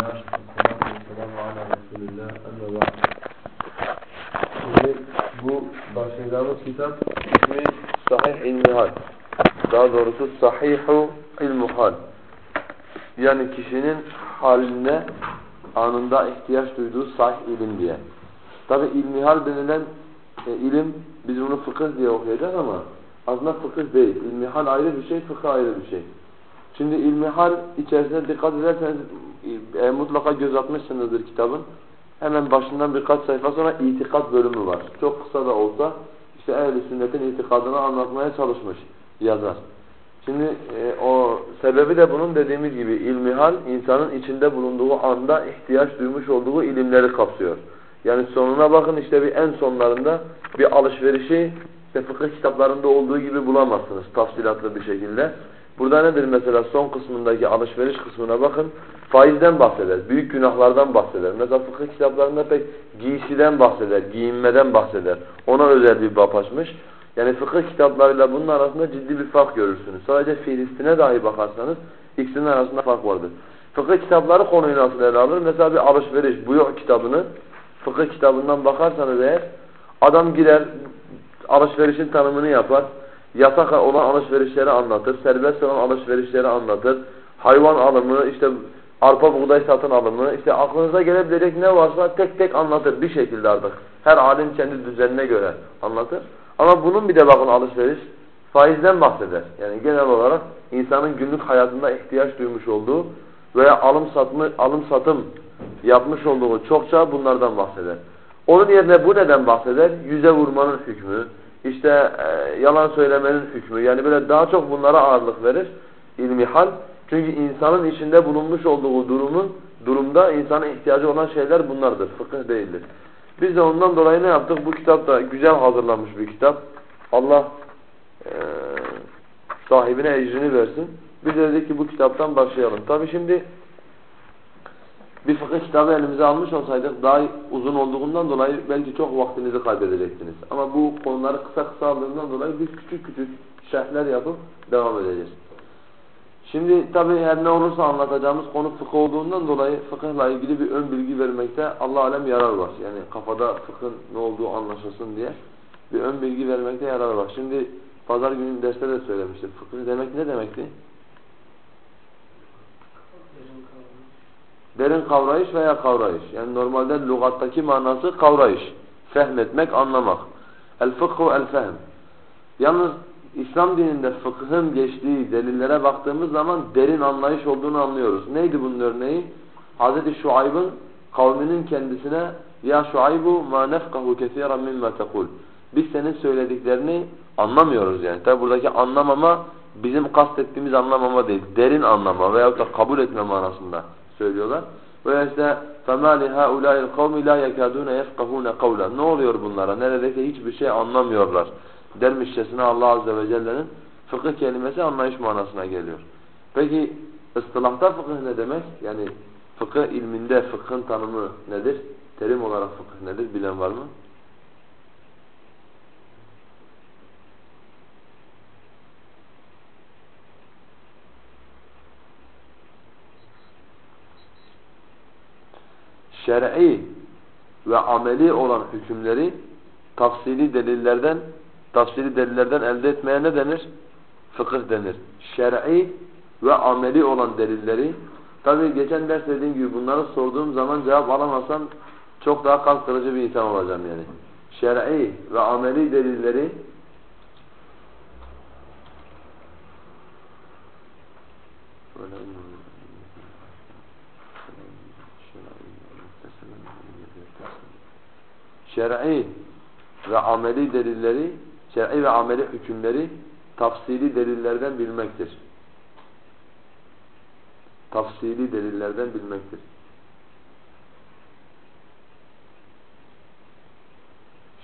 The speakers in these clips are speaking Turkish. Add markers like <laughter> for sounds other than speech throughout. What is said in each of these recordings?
Bismillah, Esselatu vesselamu ala Resulillah, emme ba'd. Şimdi bu başlayacağımız Sahih İlmihal. Daha doğrusu Sahihu İlmuhal. Yani kişinin haline anında ihtiyaç duyduğu sahih ilim diye. Tabi ilmihal denilen e, ilim, biz bunu fıkıh diye okuyacağız ama aslında fıkıh değil. İlmihal ayrı bir şey, fıkıh ayrı bir şey. Şimdi ilmihal içerisine dikkat ederseniz e, mutlaka göz atmışsınızdır kitabın. Hemen başından birkaç sayfa sonra itikat bölümü var. Çok kısa da olsa işte ehl-i sünnetin itikadını anlatmaya çalışmış yazar. Şimdi e, o sebebi de bunun dediğimiz gibi ilmihal insanın içinde bulunduğu anda ihtiyaç duymuş olduğu ilimleri kapsıyor. Yani sonuna bakın işte bir en sonlarında bir alışverişi işte fıkıh kitaplarında olduğu gibi bulamazsınız tafsilatlı bir şekilde. Burada nedir mesela son kısmındaki alışveriş kısmına bakın. Faizden bahseder, büyük günahlardan bahseder. Mesela fıkıh kitaplarında pek giysiden bahseder, giyinmeden bahseder. Ona özel bir bab açmış. Yani fıkıh kitaplarıyla bunun arasında ciddi bir fark görürsünüz. Sadece Filistin'e dahi bakarsanız ikisinin arasında fark vardır. Fıkıh kitapları konuyu nasıl ele alır? Mesela bir alışveriş, bu yok kitabını fıkıh kitabından bakarsanız eğer adam girer alışverişin tanımını yapar. Yasak olan alışverişleri anlatır. Serbest olan alışverişleri anlatır. Hayvan alımı, işte arpa buğday satın alımı, işte aklınıza gelebilecek ne varsa tek tek anlatır bir şekilde artık. Her alim kendi düzenine göre anlatır. Ama bunun bir de bakın alışveriş faizden bahseder. Yani genel olarak insanın günlük hayatında ihtiyaç duymuş olduğu veya alım satımı alım satım yapmış olduğu çokça bunlardan bahseder. Onun yerine bu neden bahseder? Yüze vurmanın hükmü, işte e, yalan söylemenin hükmü. Yani böyle daha çok bunlara ağırlık verir ilmihal. Çünkü insanın içinde bulunmuş olduğu durumun durumda insana ihtiyacı olan şeyler bunlardır. Fıkıh değildir. Biz de ondan dolayı ne yaptık? Bu kitap da güzel hazırlanmış bir kitap. Allah e, sahibine ecrini versin. Biz de dedik ki bu kitaptan başlayalım. Tabi şimdi bir fıkıh kitabı elimize almış olsaydık daha uzun olduğundan dolayı belki çok vaktinizi kaybedecektiniz. Ama bu konuları kısa kısa aldığından dolayı biz küçük küçük şerhler yapıp devam edeceğiz. Şimdi tabi her ne olursa anlatacağımız konu fıkıh olduğundan dolayı fıkıhla ilgili bir ön bilgi vermekte Allah alem yarar var. Yani kafada fıkhın ne olduğu anlaşılsın diye bir ön bilgi vermekte yarar var. Şimdi pazar günü derste de söylemiştim. Fıkıh demek ne demekti? Derin kavrayış veya kavrayış. Yani normalde lügattaki manası kavrayış. Fehmetmek, anlamak. El fıkhu el fehm. Yalnız İslam dininde fıkhın geçtiği delillere baktığımız zaman derin anlayış olduğunu anlıyoruz. Neydi bunun örneği? Hz. Şuayb'ın kavminin kendisine ya Şuaybu ma nefkahu kesiran mimma tekul. Biz senin söylediklerini anlamıyoruz yani. Tabi buradaki anlamama bizim kastettiğimiz anlamama değil. Derin anlama veyahut da kabul etme manasında söylüyorlar. Ve işte فَمَا لِهَا الْقَوْمِ لَا يَكَادُونَ يَفْقَهُونَ قَوْلًا Ne oluyor bunlara? Neredeyse hiçbir şey anlamıyorlar. Dermişçesine Allah Azze ve Celle'nin fıkıh kelimesi anlayış manasına geliyor. Peki ıstılahta fıkıh ne demek? Yani fıkıh ilminde fıkhın tanımı nedir? Terim olarak fıkıh nedir? Bilen var mı? Şer'i ve ameli olan hükümleri tafsili delillerden tafsili delillerden elde etmeye ne denir? Fıkıh denir. Şer'i ve ameli olan delilleri tabi geçen ders dediğim gibi bunları sorduğum zaman cevap alamazsam çok daha kalp bir insan olacağım yani. Şer'i ve ameli delilleri şer'i ve ameli delilleri, şer'i ve ameli hükümleri tafsili delillerden bilmektir. Tafsili delillerden bilmektir.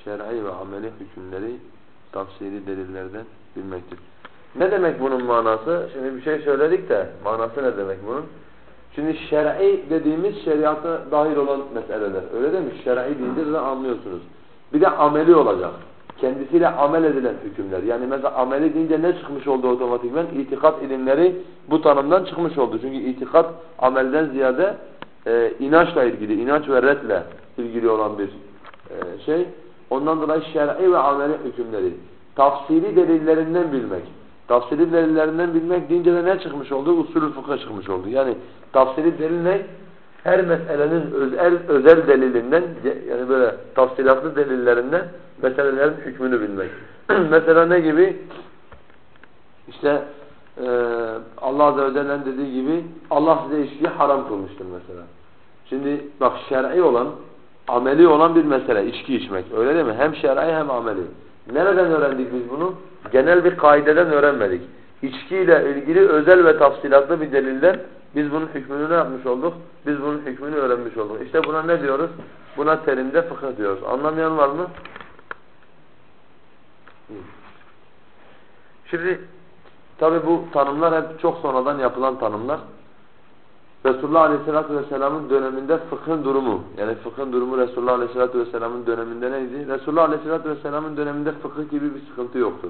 Şer'i ve ameli hükümleri tafsili delillerden bilmektir. Ne demek bunun manası? Şimdi bir şey söyledik de manası ne demek bunun? Şimdi şer'i dediğimiz şeriata dahil olan meseleler. Öyle değil mi? Şer'i deyince de anlıyorsunuz. Bir de ameli olacak. Kendisiyle amel edilen hükümler. Yani mesela ameli deyince ne çıkmış oldu otomatikmen? İtikat ilimleri bu tanımdan çıkmış oldu. Çünkü itikat amelden ziyade e, inançla ilgili, inanç ve redle ilgili olan bir e, şey. Ondan dolayı şer'i ve ameli hükümleri. Tafsili delillerinden bilmek. Tafsili delillerinden bilmek deyince de ne çıkmış oldu? Usulü fıkha çıkmış oldu. Yani tafsili delil ne? Her meselenin özel, özel delilinden yani böyle tafsilatlı delillerinden meselelerin hükmünü bilmek. <clears throat> Mesela ne gibi? İşte e, Allah Azze ve Celle'nin dediği gibi Allah size içkiyi haram kılmıştır mesela. Şimdi bak şer'i olan, ameli olan bir mesele içki içmek. Öyle değil mi? Hem şer'i hem ameli. Nereden öğrendik biz bunu? Genel bir kaideden öğrenmedik. İçkiyle ilgili özel ve tafsilatlı bir delilden biz bunun hükmünü ne yapmış olduk? Biz bunun hükmünü öğrenmiş olduk. İşte buna ne diyoruz? Buna terimde fıkıh diyoruz. Anlamayan var mı? Şimdi tabi bu tanımlar hep çok sonradan yapılan tanımlar. Resulullah Aleyhisselatü Vesselam'ın döneminde fıkhın durumu, yani fıkhın durumu Resulullah Aleyhisselatü Vesselam'ın döneminde neydi? Resulullah Aleyhisselatü Vesselam'ın döneminde fıkıh gibi bir sıkıntı yoktu.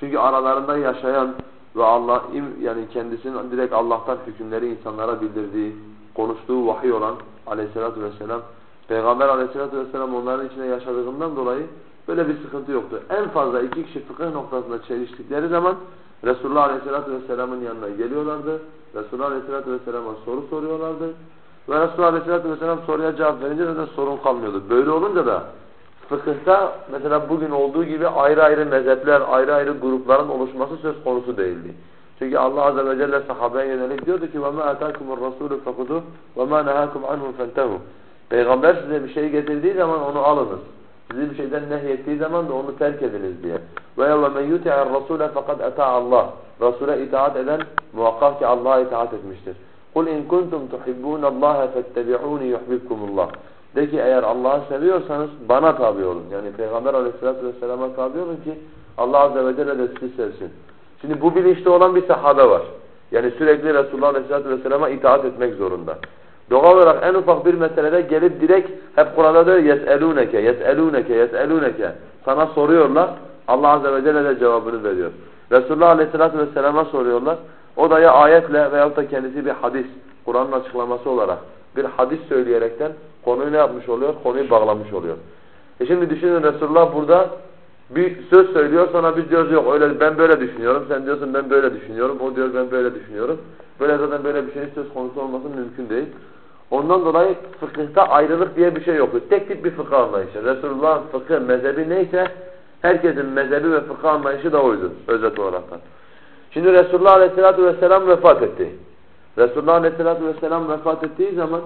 Çünkü aralarında yaşayan ve Allah yani kendisinin direkt Allah'tan hükümleri insanlara bildirdiği, konuştuğu vahiy olan Aleyhisselatü Vesselam, Peygamber Aleyhisselatü Vesselam onların içinde yaşadığından dolayı böyle bir sıkıntı yoktu. En fazla iki kişi fıkıh noktasında çeliştikleri zaman Resulullah Aleyhisselatü Vesselam'ın yanına geliyorlardı. Resulullah Aleyhisselatü Vesselam'a soru soruyorlardı. Ve Resulullah Aleyhisselatü Vesselam soruya cevap verince de sorun kalmıyordu. Böyle olunca da fıkıhta mesela bugün olduğu gibi ayrı ayrı mezhepler, ayrı ayrı grupların oluşması söz konusu değildi. Çünkü Allah Azze ve Celle sahabeye yönelik diyordu ki وَمَا أَتَاكُمُ الرَّسُولُ فَقُدُوا وَمَا نَهَاكُمْ عَنْهُ فَانْتَهُوا Peygamber size bir şey getirdiği zaman onu alınız. Sizi bir şeyden nehyettiği zaman da onu terk ediniz diye. Ve وَمَنْ يُتِعَ الرَّسُولَ فَقَدْ اَتَاعَ اللّٰهِ Resul'e itaat eden muhakkak ki Allah'a itaat etmiştir. قُلْ اِنْ كُنْتُمْ تُحِبُّونَ اللّٰهَ فَاتَّبِعُونِ يُحْبِبْكُمُ اللّٰهِ De ki eğer Allah'ı seviyorsanız bana tabi olun. Yani Peygamber aleyhissalatü vesselama tabi olun ki Allah azze ve celle de sizi sevsin. Şimdi bu bilinçte olan bir sahabe var. Yani sürekli Resulullah aleyhissalatü vesselama itaat etmek zorunda. Doğal olarak en ufak bir meselede gelip direkt hep Kur'an'da da yes'elûneke, yes'elûneke, yes'elûneke sana soruyorlar. Allah azze ve celle de cevabını veriyor. Resulullah aleyhissalatü vesselama soruyorlar. O da ya ayetle veyahut da kendisi bir hadis, Kur'an'ın açıklaması olarak bir hadis söyleyerekten konuyu ne yapmış oluyor? Konuyu bağlamış oluyor. E şimdi düşünün Resulullah burada bir söz söylüyor sonra biz diyoruz yok öyle ben böyle düşünüyorum. Sen diyorsun ben böyle düşünüyorum. O diyor ben böyle düşünüyorum. Böyle zaten böyle bir şeyin söz konusu olması mümkün değil. Ondan dolayı fıkıhta ayrılık diye bir şey yoktur. Tek tip bir fıkıh anlayışı. Resulullah fıkıh mezhebi neyse herkesin mezhebi ve fıkıh anlayışı da oydu özet olarak. Şimdi Resulullah Aleyhisselatü Vesselam vefat etti. Resulullah Aleyhisselatü Vesselam vefat ettiği zaman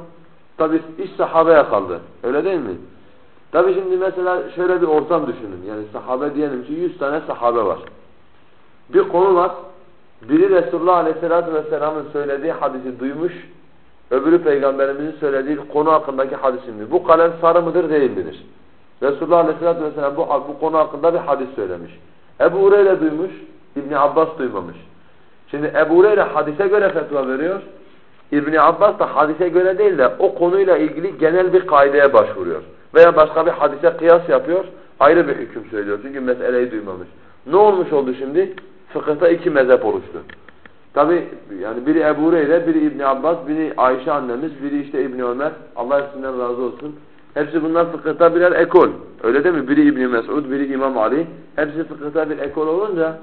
tabi iş sahabeye kaldı. Öyle değil mi? Tabi şimdi mesela şöyle bir ortam düşünün. Yani sahabe diyelim ki 100 tane sahabe var. Bir konu var. Biri Resulullah Aleyhisselatü Vesselam'ın söylediği hadisi duymuş. Öbürü Peygamberimizin söylediği konu hakkındaki hadisini. Bu kalem sarı mıdır değil midir? Resulullah Aleyhisselatü Vesselam bu, bu konu hakkında bir hadis söylemiş. Ebu Hureyre duymuş, İbni Abbas duymamış. Şimdi Ebu Hureyre hadise göre fetva veriyor. İbni Abbas da hadise göre değil de o konuyla ilgili genel bir kaideye başvuruyor. Veya başka bir hadise kıyas yapıyor, ayrı bir hüküm söylüyor. Çünkü meseleyi duymamış. Ne olmuş oldu şimdi? Fıkıhta iki mezhep oluştu. Tabi yani biri Ebu Hureyre, biri İbni Abbas, biri Ayşe annemiz, biri işte İbni Ömer. Allah hepsinden razı olsun. Hepsi bunlar fıkıhta birer ekol. Öyle değil mi? Biri İbni Mesud, biri İmam Ali. Hepsi fıkıhta bir ekol olunca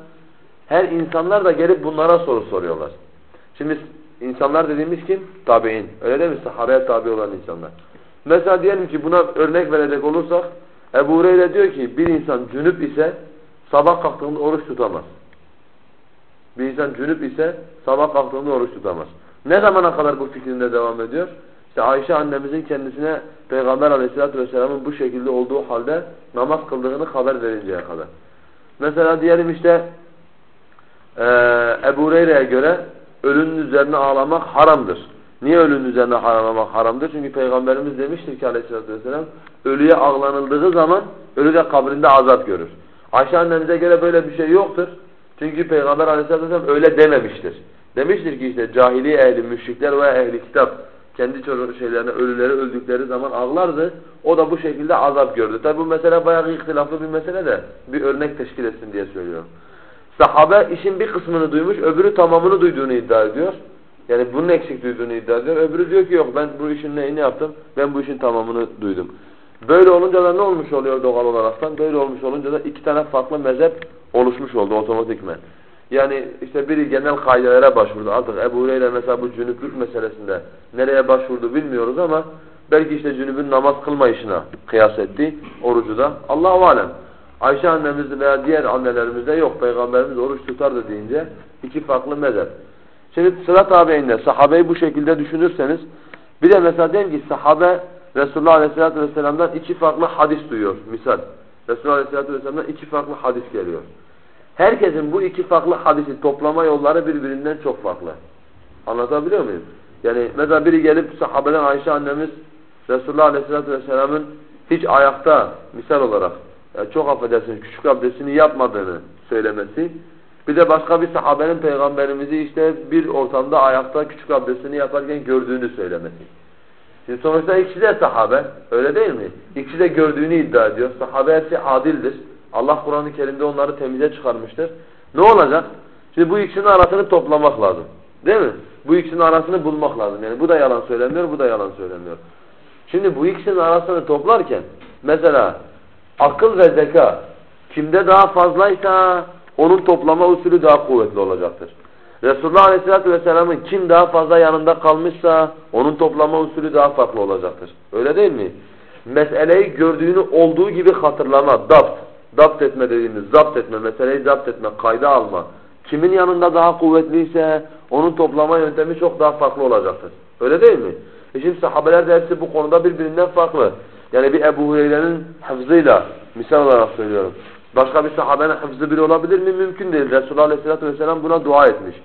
her insanlar da gelip bunlara soru soruyorlar. Şimdi insanlar dediğimiz kim? Tabi'in. Öyle değil mi? Sahabeye tabi olan insanlar. Mesela diyelim ki buna örnek verecek olursak Ebu Hureyre diyor ki bir insan cünüp ise sabah kalktığında oruç tutamaz. Bir insan cünüp ise sabah kalktığında oruç tutamaz. Ne zamana kadar bu fikrinde devam ediyor? İşte Ayşe annemizin kendisine Peygamber aleyhissalatü vesselamın bu şekilde olduğu halde namaz kıldığını haber verinceye kadar. Mesela diyelim işte ee, Ebu Hureyre'ye göre ölünün üzerine ağlamak haramdır. Niye ölünün üzerine ağlamak haramdır? Çünkü Peygamberimiz demiştir ki aleyhissalatü vesselam ölüye ağlanıldığı zaman ölü de kabrinde azap görür. Ayşe annemize göre böyle bir şey yoktur. Çünkü Peygamber aleyhissalatü vesselam öyle dememiştir. Demiştir ki işte cahiliye ehli, müşrikler veya ehli kitap kendi şeylerine ölüleri öldükleri zaman ağlardı. O da bu şekilde azap gördü. Tabi bu mesele bayağı ihtilaflı bir mesele de bir örnek teşkil etsin diye söylüyorum. Sahabe işin bir kısmını duymuş, öbürü tamamını duyduğunu iddia ediyor. Yani bunun eksik duyduğunu iddia ediyor. Öbürü diyor ki yok ben bu işin neyini yaptım? Ben bu işin tamamını duydum. Böyle olunca da ne olmuş oluyor doğal olaraktan? Böyle olmuş olunca da iki tane farklı mezhep oluşmuş oldu otomatikmen. Yani işte biri genel kaidelere başvurdu. Artık Ebu Hureyre mesela bu cünüplük meselesinde nereye başvurdu bilmiyoruz ama belki işte cünübün namaz kılma işine kıyas etti orucu da. Allah-u Alem. Ayşe annemiz veya diğer annelerimizde yok. Peygamberimiz oruç tutardı deyince iki farklı mezhep. Şimdi sıra tabiinde sahabeyi bu şekilde düşünürseniz bir de mesela diyelim ki sahabe Resulullah Aleyhisselatü Vesselam'dan iki farklı hadis duyuyor misal. Resulullah Aleyhisselatü Vesselam'dan iki farklı hadis geliyor. Herkesin bu iki farklı hadisi toplama yolları birbirinden çok farklı. Anlatabiliyor muyum? Yani mesela biri gelip sahabeden Ayşe annemiz Resulullah Aleyhisselatü Vesselam'ın hiç ayakta misal olarak çok affedersiniz küçük abdestini yapmadığını söylemesi. Bir de başka bir sahabenin peygamberimizi işte bir ortamda ayakta küçük abdestini yaparken gördüğünü söylemesi. Şimdi sonuçta ikisi de sahabe. Öyle değil mi? İkisi de gördüğünü iddia ediyor. Sahabe hepsi adildir. Allah Kur'an-ı Kerim'de onları temize çıkarmıştır. Ne olacak? Şimdi bu ikisinin arasını toplamak lazım. Değil mi? Bu ikisinin arasını bulmak lazım. Yani bu da yalan söylemiyor, bu da yalan söylemiyor. Şimdi bu ikisinin arasını toplarken mesela akıl ve zeka kimde daha fazlaysa onun toplama usulü daha kuvvetli olacaktır. Resulullah Aleyhisselatü Vesselam'ın kim daha fazla yanında kalmışsa onun toplama usulü daha farklı olacaktır. Öyle değil mi? Meseleyi gördüğünü olduğu gibi hatırlama, dapt, dapt etme dediğimiz, zapt etme, meseleyi zapt etme, kayda alma. Kimin yanında daha kuvvetliyse onun toplama yöntemi çok daha farklı olacaktır. Öyle değil mi? E şimdi sahabeler de hepsi bu konuda birbirinden farklı. Yani bir Ebu Hureyre'nin hafızıyla misal olarak söylüyorum. Başka bir sahabenin hafızı biri olabilir mi? Mümkün değil. Resulullah Aleyhisselatü Vesselam buna dua etmiş.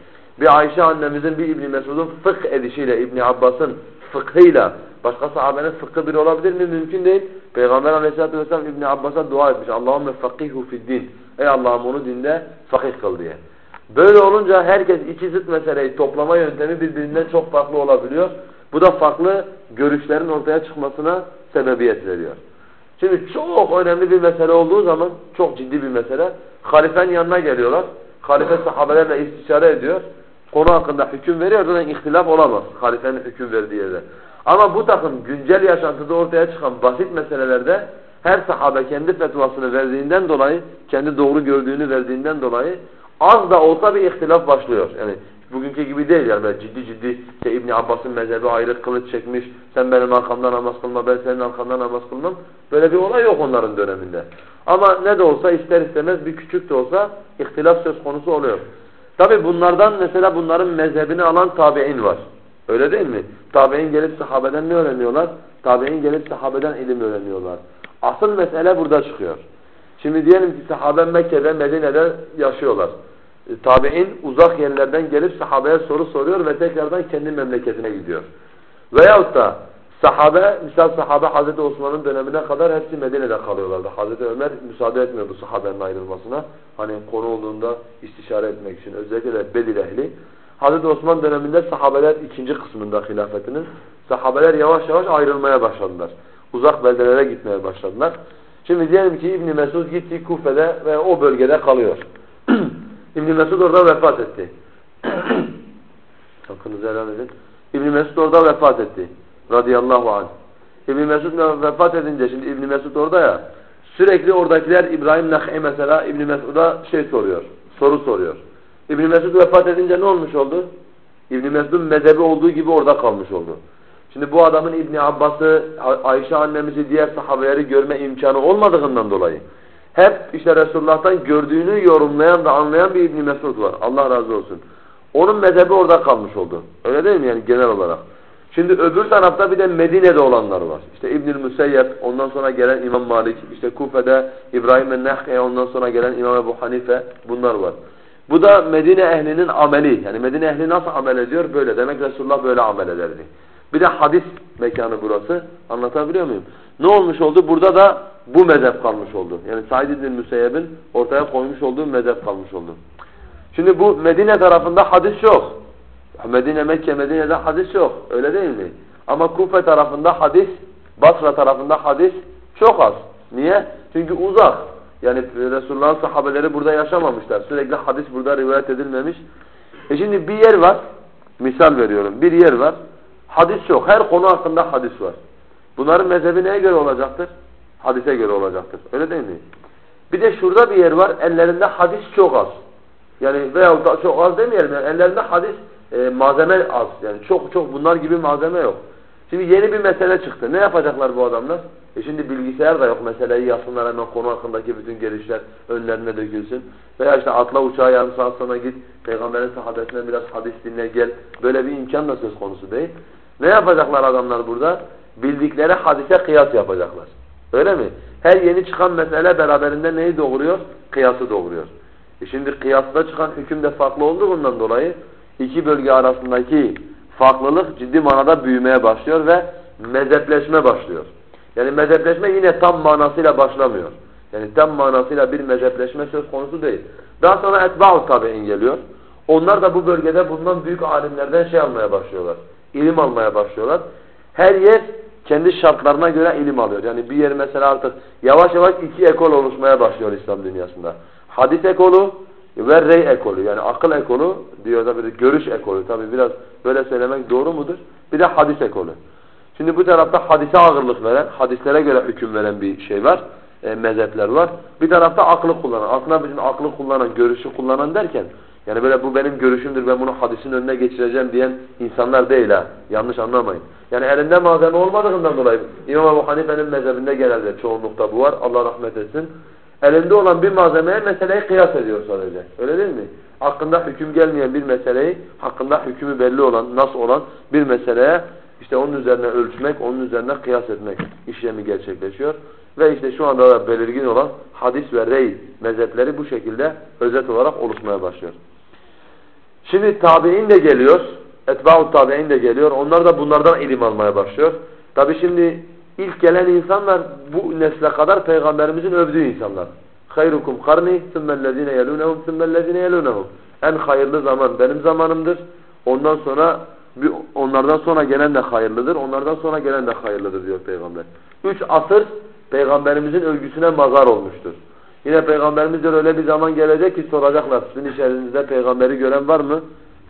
Bir Ayşe annemizin bir İbni Mesud'un fıkh edişiyle, İbni Abbas'ın fıkhıyla başka sahabenin fıkhı biri olabilir mi? Mümkün değil. Peygamber Aleyhisselatü Vesselam İbni Abbas'a dua etmiş. Allahümme fakihu din. Ey Allah'ım onu dinde fakih kıl diye. Böyle olunca herkes iki zıt meseleyi toplama yöntemi birbirinden çok farklı olabiliyor. Bu da farklı görüşlerin ortaya çıkmasına sebebiyet veriyor. Şimdi çok önemli bir mesele olduğu zaman, çok ciddi bir mesele, halifenin yanına geliyorlar. Halife sahabelerle istişare ediyor. Konu hakkında hüküm veriyor. Zaten ihtilaf olamaz halifenin hüküm verdiği yerde. Ama bu takım güncel yaşantıda ortaya çıkan basit meselelerde her sahabe kendi fetvasını verdiğinden dolayı, kendi doğru gördüğünü verdiğinden dolayı az da olsa bir ihtilaf başlıyor. Yani bugünkü gibi değil yani ciddi ciddi işte İbn Abbas'ın mezhebi ayrı kılıç çekmiş. Sen benim arkamdan namaz kılma, ben senin arkamdan namaz kılmam. Böyle bir olay yok onların döneminde. Ama ne de olsa ister istemez bir küçük de olsa ihtilaf söz konusu oluyor. Tabi bunlardan mesela bunların mezhebini alan tabi'in var. Öyle değil mi? Tabi'in gelip sahabeden ne öğreniyorlar? Tabi'in gelip sahabeden ilim öğreniyorlar. Asıl mesele burada çıkıyor. Şimdi diyelim ki sahabe Mekke'de, Medine'de yaşıyorlar. E, tabi'in uzak yerlerden gelip sahabeye soru soruyor ve tekrardan kendi memleketine gidiyor. Veyahut da sahabe, misal sahabe Hazreti Osman'ın dönemine kadar hepsi Medine'de kalıyorlardı. Hazreti Ömer müsaade etmiyordu sahabenin ayrılmasına. Hani konu olduğunda istişare etmek için özellikle Bedir ehli. Hazreti Osman döneminde sahabeler ikinci kısmında hilafetinin sahabeler yavaş yavaş ayrılmaya başladılar. Uzak beldelere gitmeye başladılar. Şimdi diyelim ki İbn Mesud gitti Kufe'de ve o bölgede kalıyor. <clears throat> İbn Mesud orada vefat etti. <clears throat> Hakkınızı helal edin. İbn Mesud orada vefat etti. Radıyallahu anh. İbn Mesud vefat edince şimdi İbn Mesud orada ya. Sürekli oradakiler İbrahim Nak'i mesela İbn Mesud'a şey soruyor. Soru soruyor. İbn Mesud vefat edince ne olmuş oldu? İbn Mesud'un mezhebi olduğu gibi orada kalmış oldu. Şimdi bu adamın İbn Abbas'ı, Ayşe annemizi, diğer sahabeleri görme imkanı olmadığından dolayı hep işte Resulullah'tan gördüğünü yorumlayan ve anlayan bir İbn Mesud var. Allah razı olsun. Onun mezhebi orada kalmış oldu. Öyle değil mi yani genel olarak? Şimdi öbür tarafta bir de Medine'de olanlar var. İşte İbnül Müseyyep, ondan sonra gelen İmam Malik, işte Kufe'de İbrahim el-Nehke, ondan sonra gelen İmam Ebu Hanife bunlar var. Bu da Medine ehlinin ameli. Yani Medine ehli nasıl amel ediyor? Böyle. Demek Resulullah böyle amel ederdi. Bir de hadis mekanı burası. Anlatabiliyor muyum? Ne olmuş oldu? Burada da bu mezhep kalmış oldu. Yani Said İbn Müseyyeb'in ortaya koymuş olduğu mezhep kalmış oldu. Şimdi bu Medine tarafında hadis yok. Medine, Mekke, Medine'de hadis yok. Öyle değil mi? Ama Kufe tarafında hadis, Basra tarafında hadis çok az. Niye? Çünkü uzak. Yani Resulullah'ın sahabeleri burada yaşamamışlar. Sürekli hadis burada rivayet edilmemiş. E şimdi bir yer var. Misal veriyorum. Bir yer var. Hadis yok. Her konu hakkında hadis var. Bunların mezhebi neye göre olacaktır? Hadise göre olacaktır. Öyle değil mi? Bir de şurada bir yer var. Ellerinde hadis çok az. Yani veyahut da çok az demeyelim. Yani ellerinde hadis e, malzeme az. Yani çok çok bunlar gibi malzeme yok. Şimdi yeni bir mesele çıktı. Ne yapacaklar bu adamlar? E şimdi bilgisayar da yok. Meseleyi yazsınlar hemen konu hakkındaki bütün gelişler önlerine dökülsün. Veya işte atla uçağa yarım saat sonra git peygamberin sahabesinden biraz hadis dinle gel. Böyle bir imkan da söz konusu değil. Ne yapacaklar adamlar burada? Bildikleri hadise kıyas yapacaklar. Öyle mi? Her yeni çıkan mesele beraberinde neyi doğuruyor? Kıyası doğuruyor. E şimdi kıyasla çıkan hüküm de farklı olduğundan dolayı iki bölge arasındaki farklılık ciddi manada büyümeye başlıyor ve mezhepleşme başlıyor. Yani mezhepleşme yine tam manasıyla başlamıyor. Yani tam manasıyla bir mezhepleşme söz konusu değil. Daha sonra etba'u tabi'in geliyor. Onlar da bu bölgede bulunan büyük alimlerden şey almaya başlıyorlar. İlim almaya başlıyorlar. Her yer kendi şartlarına göre ilim alıyor. Yani bir yer mesela artık yavaş yavaş iki ekol oluşmaya başlıyor İslam dünyasında. Hadis ekolü ve rey ekolü yani akıl ekolü diyor da bir görüş ekolü. Tabi biraz böyle söylemek doğru mudur? Bir de hadis ekolü. Şimdi bu tarafta hadise ağırlık veren, hadislere göre hüküm veren bir şey var. E, mezhepler var. Bir tarafta aklı kullanan. Aslında bizim aklı kullanan, görüşü kullanan derken yani böyle bu benim görüşümdür ben bunu hadisin önüne geçireceğim diyen insanlar değil ha. Yanlış anlamayın. Yani elinde malzeme olmadığından dolayı İmam Ebu Hanife'nin mezhebinde genelde çoğunlukta bu var. Allah rahmet etsin. Elinde olan bir malzemeye meseleyi kıyas ediyor sadece. Öyle değil mi? Hakkında hüküm gelmeyen bir meseleyi, hakkında hükmü belli olan, nas olan bir meseleye işte onun üzerine ölçmek, onun üzerine kıyas etmek işlemi gerçekleşiyor. Ve işte şu anda da belirgin olan hadis ve rey mezhepleri bu şekilde özet olarak oluşmaya başlıyor. Şimdi tabi'in de geliyor, etba'u tabi'in de geliyor. Onlar da bunlardan ilim almaya başlıyor. Tabi şimdi ilk gelen insanlar bu nesle kadar peygamberimizin övdüğü insanlar. Hayrukum karni thummellezine yelunhum thummellezine yelunhum. En hayırlı zaman benim zamanımdır. Ondan sonra onlardan sonra gelen de hayırlıdır. Onlardan sonra gelen de hayırlıdır diyor peygamber. Üç asır peygamberimizin övgüsüne mazar olmuştur. Yine peygamberimiz diyor öyle bir zaman gelecek ki soracaklar sizin içerinizde peygamberi gören var mı?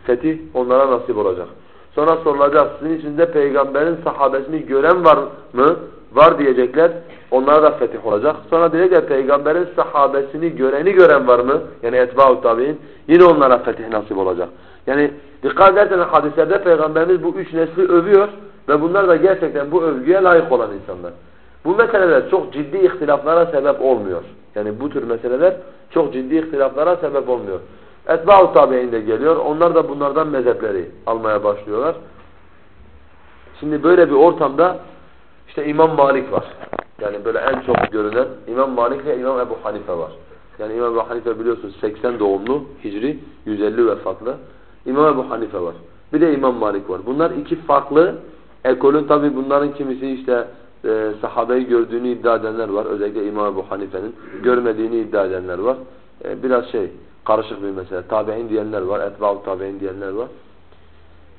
Fetih onlara nasip olacak. Sonra sorulacak sizin içinde peygamberin sahabesini gören var mı? Var diyecekler. Onlara da fetih olacak. Sonra diyecekler peygamberin sahabesini göreni gören var mı? Yani etba'u tabi'in. Yine onlara fetih nasip olacak. Yani dikkat ederseniz hadislerde peygamberimiz bu üç nesli övüyor ve bunlar da gerçekten bu övgüye layık olan insanlar. Bu meseleler çok ciddi ihtilaflara sebep olmuyor. Yani bu tür meseleler çok ciddi ihtilaflara sebep olmuyor. Etba'u tabi'in de geliyor. Onlar da bunlardan mezhepleri almaya başlıyorlar. Şimdi böyle bir ortamda işte İmam Malik var. Yani böyle en çok görülen İmam Malik ve İmam Ebu Hanife var. Yani İmam Ebu Hanife biliyorsunuz 80 doğumlu Hicri 150 vefatlı. İmam Ebu Hanife var. Bir de İmam Malik var. Bunlar iki farklı ekolün tabi bunların kimisi işte e, sahabeyi gördüğünü iddia edenler var. Özellikle İmam Ebu Hanife'nin görmediğini iddia edenler var. E, biraz şey karışık bir mesele. Tabi'in diyenler var. Etba'u tabi'in diyenler var.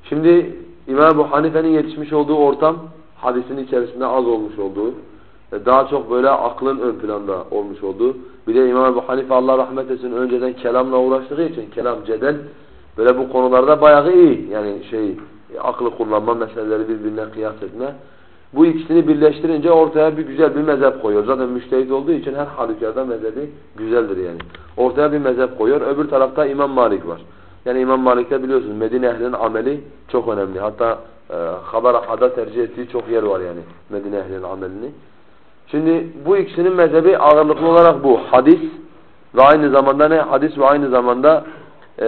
Şimdi İmam Ebu Hanife'nin yetişmiş olduğu ortam hadisin içerisinde az olmuş olduğu e, daha çok böyle aklın ön planda olmuş olduğu bir de İmam Ebu Hanife Allah rahmet etsin önceden kelamla uğraştığı için kelam cedel böyle bu konularda bayağı iyi yani şey aklı kullanma meseleleri birbirine kıyas etme bu ikisini birleştirince ortaya bir güzel bir mezhep koyuyor. Zaten müştehit olduğu için her halükarda mezhebi güzeldir yani. Ortaya bir mezhep koyuyor. Öbür tarafta İmam Malik var. Yani İmam Malik'te biliyorsunuz Medine ehlinin ameli çok önemli. Hatta e, haber hada tercih ettiği çok yer var yani Medine ehlinin amelini. Şimdi bu ikisinin mezhebi ağırlıklı olarak bu. Hadis ve aynı zamanda ne? Hadis ve aynı zamanda e,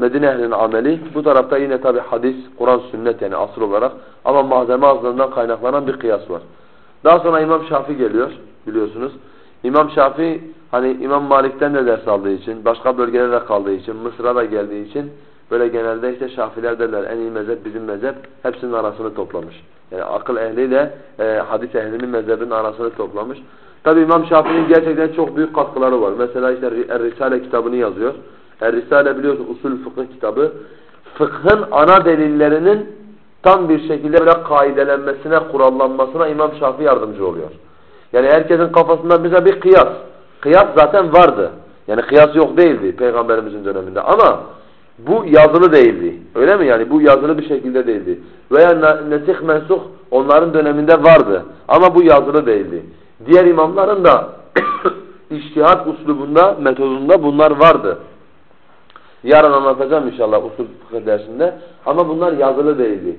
Medine ehlinin ameli. Bu tarafta yine tabi hadis, Kur'an, sünnet yani asıl olarak ama malzeme azlığından kaynaklanan bir kıyas var. Daha sonra İmam Şafii geliyor biliyorsunuz. İmam Şafii hani İmam Malik'ten de ders aldığı için, başka bölgelerde kaldığı için, Mısır'a da geldiği için böyle genelde işte Şafiler derler en iyi mezhep bizim mezhep hepsinin arasını toplamış. Yani akıl ehliyle e, hadis ehlinin mezhebinin arasını toplamış. Tabi İmam Şafii'nin gerçekten çok büyük katkıları var. Mesela işte Er-Risale kitabını yazıyor. Er-Risale biliyorsun usul fıkıh kitabı. Fıkhın ana delillerinin tam bir şekilde böyle kaidelenmesine, kurallanmasına İmam Şafii yardımcı oluyor. Yani herkesin kafasında bize bir kıyas. Kıyas zaten vardı. Yani kıyas yok değildi Peygamberimizin döneminde ama bu yazılı değildi. Öyle mi yani? Bu yazılı bir şekilde değildi. Veya nesih mensuh onların döneminde vardı. Ama bu yazılı değildi. Diğer imamların da <coughs> iştihat uslubunda, metodunda bunlar vardı. Yarın anlatacağım inşallah usul fıkıh dersinde. Ama bunlar yazılı değildi.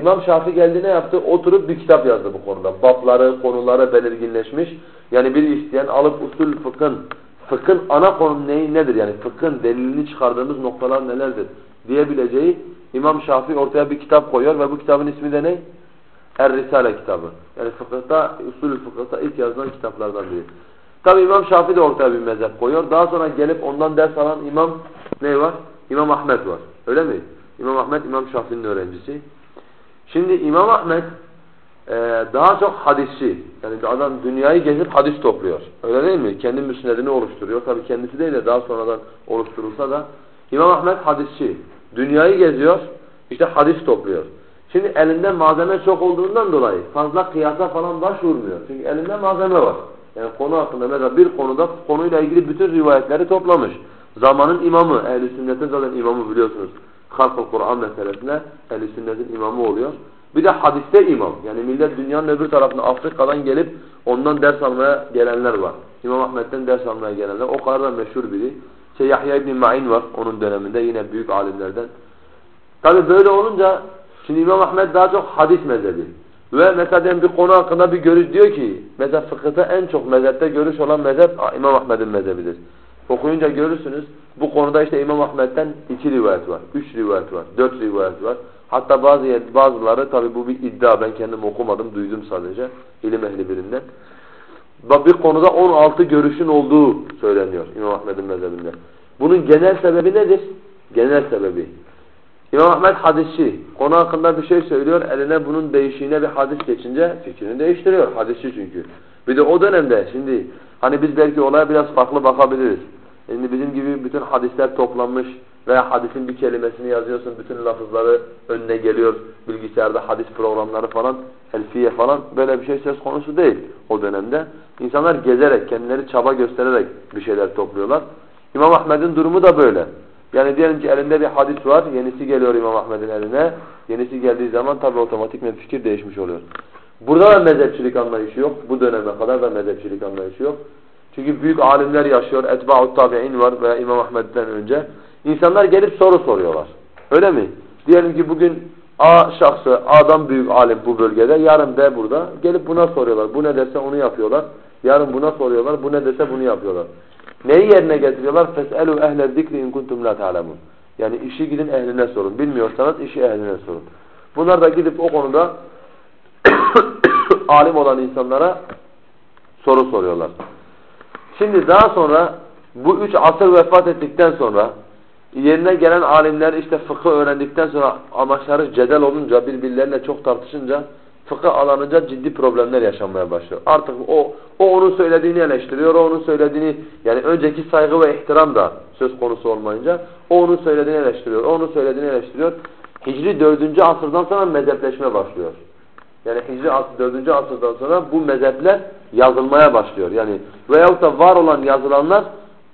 İmam Şafii geldi ne yaptı? Oturup bir kitap yazdı bu konuda. Babları, konuları belirginleşmiş. Yani bir isteyen alıp usul fıkhın, fıkhın ana konu neyi nedir? Yani fıkhın delilini çıkardığımız noktalar nelerdir? Diyebileceği İmam Şafii ortaya bir kitap koyuyor ve bu kitabın ismi de ne? Er-Risale kitabı. Yani fıkıhta, usul fıkıhta ilk yazılan kitaplardan biri. Tabi İmam Şafii de ortaya bir mezhep koyuyor. Daha sonra gelip ondan ders alan İmam ne var? İmam Ahmet var. Öyle mi? İmam Ahmet İmam Şafii'nin öğrencisi. Şimdi İmam Ahmet e, daha çok hadisçi. Yani adam dünyayı gezip hadis topluyor. Öyle değil mi? Kendi müsnedini oluşturuyor. Tabi kendisi değil de daha sonradan oluşturulsa da İmam Ahmet hadisçi. Dünyayı geziyor. işte hadis topluyor. Şimdi elinde malzeme çok olduğundan dolayı fazla kıyasa falan başvurmuyor. Çünkü elinde malzeme var. Yani konu hakkında mesela bir konuda konuyla ilgili bütün rivayetleri toplamış. Zamanın imamı, ehl-i sünnetin zaten imamı biliyorsunuz. Halk-ı Kur'an meselesine ehl-i sünnetin imamı oluyor. Bir de hadiste imam. Yani millet dünyanın öbür tarafına Afrika'dan gelip ondan ders almaya gelenler var. İmam Ahmet'ten ders almaya gelenler. O kadar da meşhur biri. Şey Yahya İbn Ma'in var onun döneminde yine büyük alimlerden. Tabi böyle olunca şimdi İmam Ahmet daha çok hadis mezhebi. Ve mesela bir konu hakkında bir görüş diyor ki mesela fıkıhta en çok mezhepte görüş olan mezhep İmam Ahmet'in mezhebidir. Okuyunca görürsünüz bu konuda işte İmam Ahmet'ten iki rivayet var, üç rivayet var, dört rivayet var. Hatta bazı bazıları tabi bu bir iddia ben kendim okumadım duydum sadece ilim ehli birinden. Bir konuda 16 görüşün olduğu söyleniyor İmam Ahmet'in mezhebinde. Bunun genel sebebi nedir? Genel sebebi İmam Ahmet hadisçi. Konu hakkında bir şey söylüyor. Eline bunun değişiğine bir hadis geçince fikrini değiştiriyor. Hadisçi çünkü. Bir de o dönemde şimdi hani biz belki olaya biraz farklı bakabiliriz. Şimdi bizim gibi bütün hadisler toplanmış veya hadisin bir kelimesini yazıyorsun, bütün lafızları önüne geliyor. Bilgisayarda hadis programları falan, elfiye falan böyle bir şey söz konusu değil o dönemde. İnsanlar gezerek, kendileri çaba göstererek bir şeyler topluyorlar. İmam Ahmet'in durumu da böyle. Yani diyelim ki elinde bir hadis var, yenisi geliyor İmam Ahmed'in eline. Yenisi geldiği zaman tabi otomatik bir fikir değişmiş oluyor. Burada da mezhepçilik anlayışı yok. Bu döneme kadar da mezhepçilik anlayışı yok. Çünkü büyük alimler yaşıyor. Etba'ut tabi'in var veya İmam Ahmed'den önce. İnsanlar gelip soru soruyorlar. Öyle mi? Diyelim ki bugün A şahsı, A'dan büyük alim bu bölgede, yarın B burada. Gelip buna soruyorlar. Bu ne dese onu yapıyorlar. Yarın buna soruyorlar. Bu ne dese bunu yapıyorlar. Neyi yerine getiriyorlar? فَسْأَلُوا اَهْلَ الذِّكْرِ اِنْ كُنْتُمْ لَا تَعْلَمُونَ Yani işi gidin ehline sorun. Bilmiyorsanız işi ehline sorun. Bunlar da gidip o konuda <coughs> alim olan insanlara soru soruyorlar. Şimdi daha sonra bu üç asır vefat ettikten sonra yerine gelen alimler işte fıkıh öğrendikten sonra amaçları cedel olunca birbirlerine çok tartışınca fıkıh alanınca ciddi problemler yaşanmaya başlıyor. Artık o o onun söylediğini eleştiriyor, o onun söylediğini yani önceki saygı ve ihtiram da söz konusu olmayınca o onun söylediğini eleştiriyor, o onun söylediğini eleştiriyor. Hicri 4. asırdan sonra mezhepleşme başlıyor. Yani Hicri 4. asırdan sonra bu mezhepler yazılmaya başlıyor. Yani veyahut da var olan yazılanlar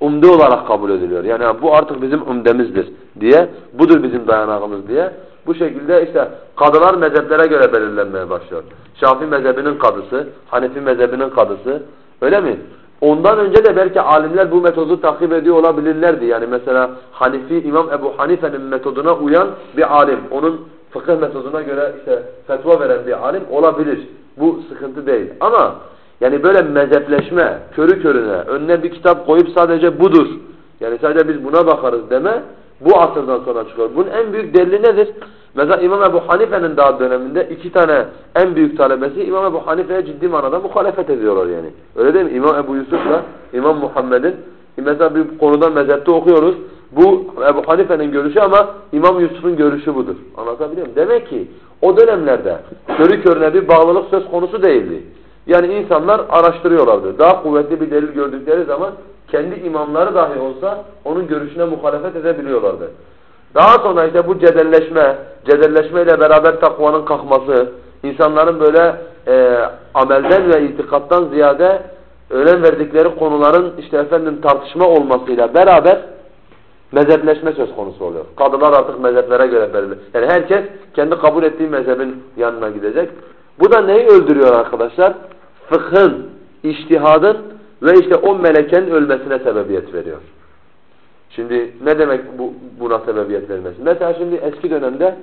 umde olarak kabul ediliyor. Yani bu artık bizim umdemizdir diye, budur bizim dayanağımız diye. Bu şekilde işte kadılar mezheplere göre belirlenmeye başlıyor. Şafii mezhebinin kadısı, Hanefi mezhebinin kadısı. Öyle mi? Ondan önce de belki alimler bu metodu takip ediyor olabilirlerdi. Yani mesela Hanifi, İmam Ebu Hanife'nin metoduna uyan bir alim. Onun fıkıh metoduna göre işte fetva veren bir alim olabilir. Bu sıkıntı değil. Ama yani böyle mezhepleşme, körü körüne, önüne bir kitap koyup sadece budur. Yani sadece biz buna bakarız deme bu asırdan sonra çıkıyor. Bunun en büyük delili nedir? Mesela İmam Ebu Hanife'nin daha döneminde iki tane en büyük talebesi İmam Ebu Hanife'ye ciddi manada muhalefet ediyorlar yani. Öyle değil mi? İmam Ebu Yusuf'la İmam Muhammed'in mesela bir konuda mezhepte okuyoruz. Bu Ebu Hanife'nin görüşü ama İmam Yusuf'un görüşü budur. Anlatabiliyor muyum? Demek ki o dönemlerde körü körüne bir bağlılık söz konusu değildi. Yani insanlar araştırıyorlardı. Daha kuvvetli bir delil gördükleri zaman kendi imamları dahi olsa onun görüşüne muhalefet edebiliyorlardı. Daha sonra işte bu cedelleşme, cedelleşmeyle beraber takvanın kalkması, insanların böyle e, amelden ve itikattan ziyade önem verdikleri konuların işte efendim tartışma olmasıyla beraber mezhepleşme söz konusu oluyor. Kadılar artık mezheplere göre belirli. Yani herkes kendi kabul ettiği mezhebin yanına gidecek. Bu da neyi öldürüyor arkadaşlar? Fıkhın, iştihadın ve işte o melekenin ölmesine sebebiyet veriyor. Şimdi ne demek bu, buna sebebiyet vermesi? Mesela şimdi eski dönemde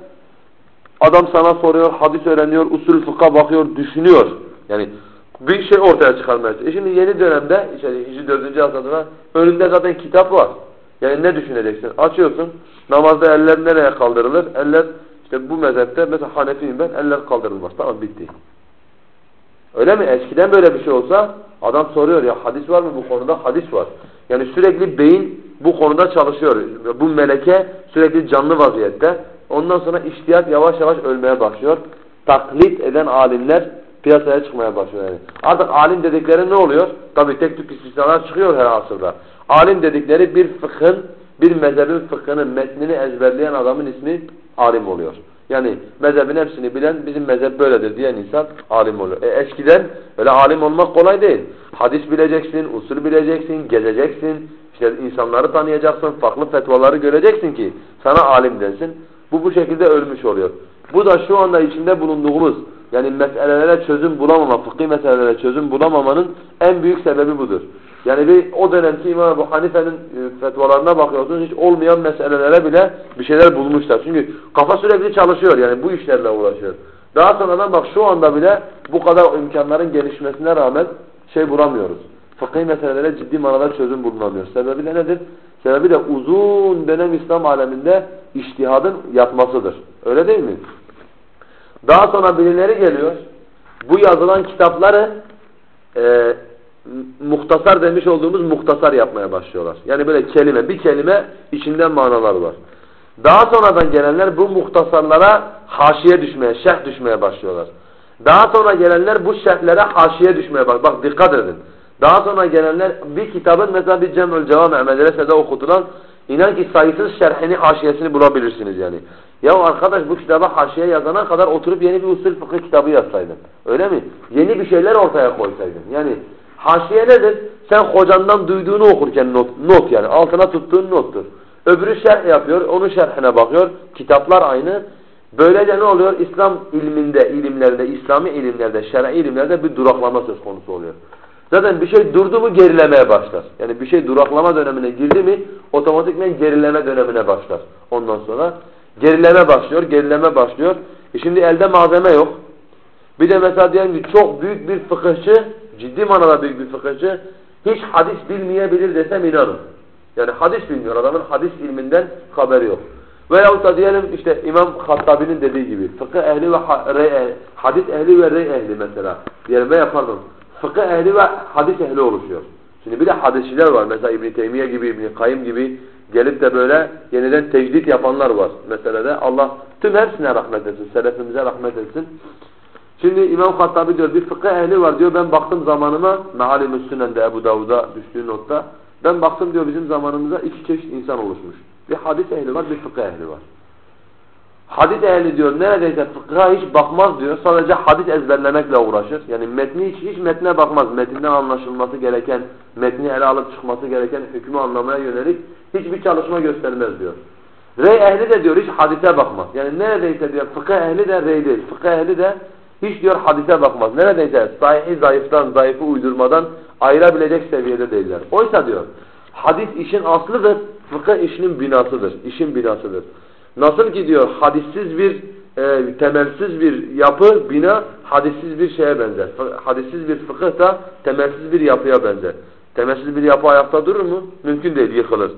adam sana soruyor, hadis öğreniyor, usul fıkha bakıyor, düşünüyor. Yani bir şey ortaya çıkarmaya. E şimdi yeni dönemde, işte Hicri 4. asırda önünde zaten kitap var. Yani ne düşüneceksin? Açıyorsun, namazda eller nereye kaldırılır? Eller, işte bu mezhepte mesela Hanefiyim ben, eller kaldırılmaz. Tamam bitti. Öyle mi? Eskiden böyle bir şey olsa adam soruyor ya hadis var mı bu konuda? Hadis var. Yani sürekli beyin bu konuda çalışıyor. Bu meleke sürekli canlı vaziyette. Ondan sonra iştiyat yavaş yavaş ölmeye başlıyor. Taklit eden alimler piyasaya çıkmaya başlıyor yani. Artık alim dedikleri ne oluyor? Tabii tek tük istisnalar çıkıyor her asırda. Alim dedikleri bir fıkhın, bir mezhebin fıkhının metnini ezberleyen adamın ismi alim oluyor. Yani mezhebin hepsini bilen bizim mezhep böyledir diyen insan alim oluyor. E eskiden öyle alim olmak kolay değil. Hadis bileceksin, usul bileceksin, gezeceksin, işte insanları tanıyacaksın, farklı fetvaları göreceksin ki sana alim densin. Bu bu şekilde ölmüş oluyor. Bu da şu anda içinde bulunduğumuz yani meselelere çözüm bulamama, fıkhi meselelere çözüm bulamamanın en büyük sebebi budur. Yani bir o dönemki İmam Ebu Hanife'nin e, fetvalarına bakıyorsunuz hiç olmayan meselelere bile bir şeyler bulmuşlar. Çünkü kafa sürekli çalışıyor yani bu işlerle uğraşıyor. Daha sonradan bak şu anda bile bu kadar imkanların gelişmesine rağmen şey bulamıyoruz. Fıkhi meselelere ciddi manada çözüm bulunamıyor. Sebebi de nedir? Sebebi de uzun dönem İslam aleminde iştihadın yatmasıdır. Öyle değil mi? Daha sonra birileri geliyor. Bu yazılan kitapları e, muhtasar demiş olduğumuz muhtasar yapmaya başlıyorlar. Yani böyle kelime, bir kelime içinden manalar var. Daha sonradan gelenler bu muhtasarlara haşiye düşmeye, şerh düşmeye başlıyorlar. Daha sonra gelenler bu şerhlere haşiye düşmeye bak. Bak dikkat edin. Daha sonra gelenler bir kitabın mesela bir Cemül Cevame medresede okutulan inan ki sayısız şerhini, haşiyesini bulabilirsiniz yani. Ya arkadaş bu kitaba haşiye yazana kadar oturup yeni bir usul fıkıh kitabı yazsaydın. Öyle mi? Yeni bir şeyler ortaya koysaydın. Yani haşiye nedir? Sen hocandan duyduğunu okurken not, not yani altına tuttuğun nottur. Öbürü şerh yapıyor, onun şerhine bakıyor. Kitaplar aynı. Böylece ne oluyor? İslam ilminde, ilimlerde, İslami ilimlerde, şer'i ilimlerde bir duraklama söz konusu oluyor. Zaten bir şey durdu mu gerilemeye başlar. Yani bir şey duraklama dönemine girdi mi otomatikmen gerileme dönemine başlar. Ondan sonra gerileme başlıyor, gerileme başlıyor. E şimdi elde malzeme yok. Bir de mesela diyelim ki çok büyük bir fıkıhçı, ciddi manada büyük bir fıkıhçı hiç hadis bilmeyebilir desem inanın. Yani hadis bilmiyor. Adamın hadis ilminden haberi yok. Veyahut da diyelim işte İmam Hattabi'nin dediği gibi fıkıh ehli ve rey, hadis ehli ve rey ehli mesela. Diyelim veya pardon fıkıh ehli ve hadis ehli oluşuyor. Şimdi bir de hadisçiler var. Mesela İbn Teymiye gibi, İbn Kayyim gibi gelip de böyle yeniden tecdit yapanlar var meselede. Allah tüm hepsine rahmet etsin. Selefimize rahmet etsin. Şimdi İmam Hattabi diyor bir fıkıh ehli var diyor. Ben baktım zamanıma Mehalim-i Sünen'de Ebu Davud'a düştüğü notta. Ben baktım diyor bizim zamanımıza iki çeşit insan oluşmuş. Bir hadis ehli var, bir fıkıh ehli var. Hadis ehli diyor neredeyse fıkha hiç bakmaz diyor. Sadece hadis ezberlemekle uğraşır. Yani metni hiç, hiç metne bakmaz. Metinden anlaşılması gereken, metni ele alıp çıkması gereken hükmü anlamaya yönelik hiçbir çalışma göstermez diyor. Rey ehli de diyor hiç hadise bakmaz. Yani neredeyse diyor fıkıh ehli de rey değil. Fıkıh ehli de hiç diyor hadise bakmaz. Neredeyse sahihi zayıftan, zayıfı uydurmadan ayırabilecek seviyede değiller. Oysa diyor hadis işin aslıdır, fıkıh işinin binasıdır. İşin binasıdır. Nasıl ki diyor hadissiz bir e, temelsiz bir yapı, bina hadissiz bir şeye benzer. Hadissiz bir fıkıh da temelsiz bir yapıya benzer. Temelsiz bir yapı ayakta durur mu? Mümkün değil, yıkılır.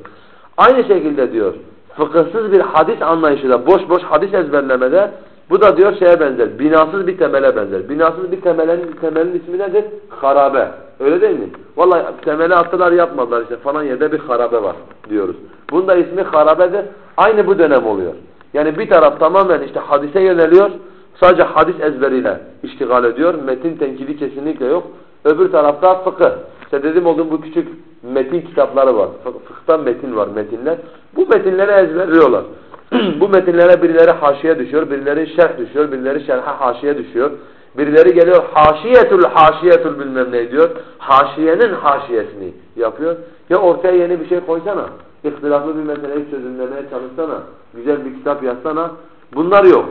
Aynı şekilde diyor, fıkıhsız bir hadis anlayışıyla, boş boş hadis ezberlemede bu da diyor şeye benzer, binasız bir temele benzer. Binasız bir temelin, temelin ismi nedir? Harabe. Öyle değil mi? Vallahi temeli attılar yapmadılar işte falan yerde bir harabe var diyoruz. Bunun da ismi harabedir. Aynı bu dönem oluyor. Yani bir taraf tamamen işte hadise yöneliyor. Sadece hadis ezberiyle iştigal ediyor. Metin tenkili kesinlikle yok. Öbür tarafta fıkıh. İşte dedim olduğum bu küçük metin kitapları var. Fıkıhtan metin var metinler. Bu metinleri ezberliyorlar. <clears throat> bu metinlere birileri haşiye düşüyor, birileri şerh düşüyor, birileri şerhe haşiye düşüyor. Birileri geliyor haşiyetul haşiyetul bilmem ne diyor. Haşiyenin haşiyesini yapıyor. Ya ortaya yeni bir şey koysana. ihtilaflı bir meseleyi çözümlemeye çalışsana, güzel bir kitap yazsana. Bunlar yok.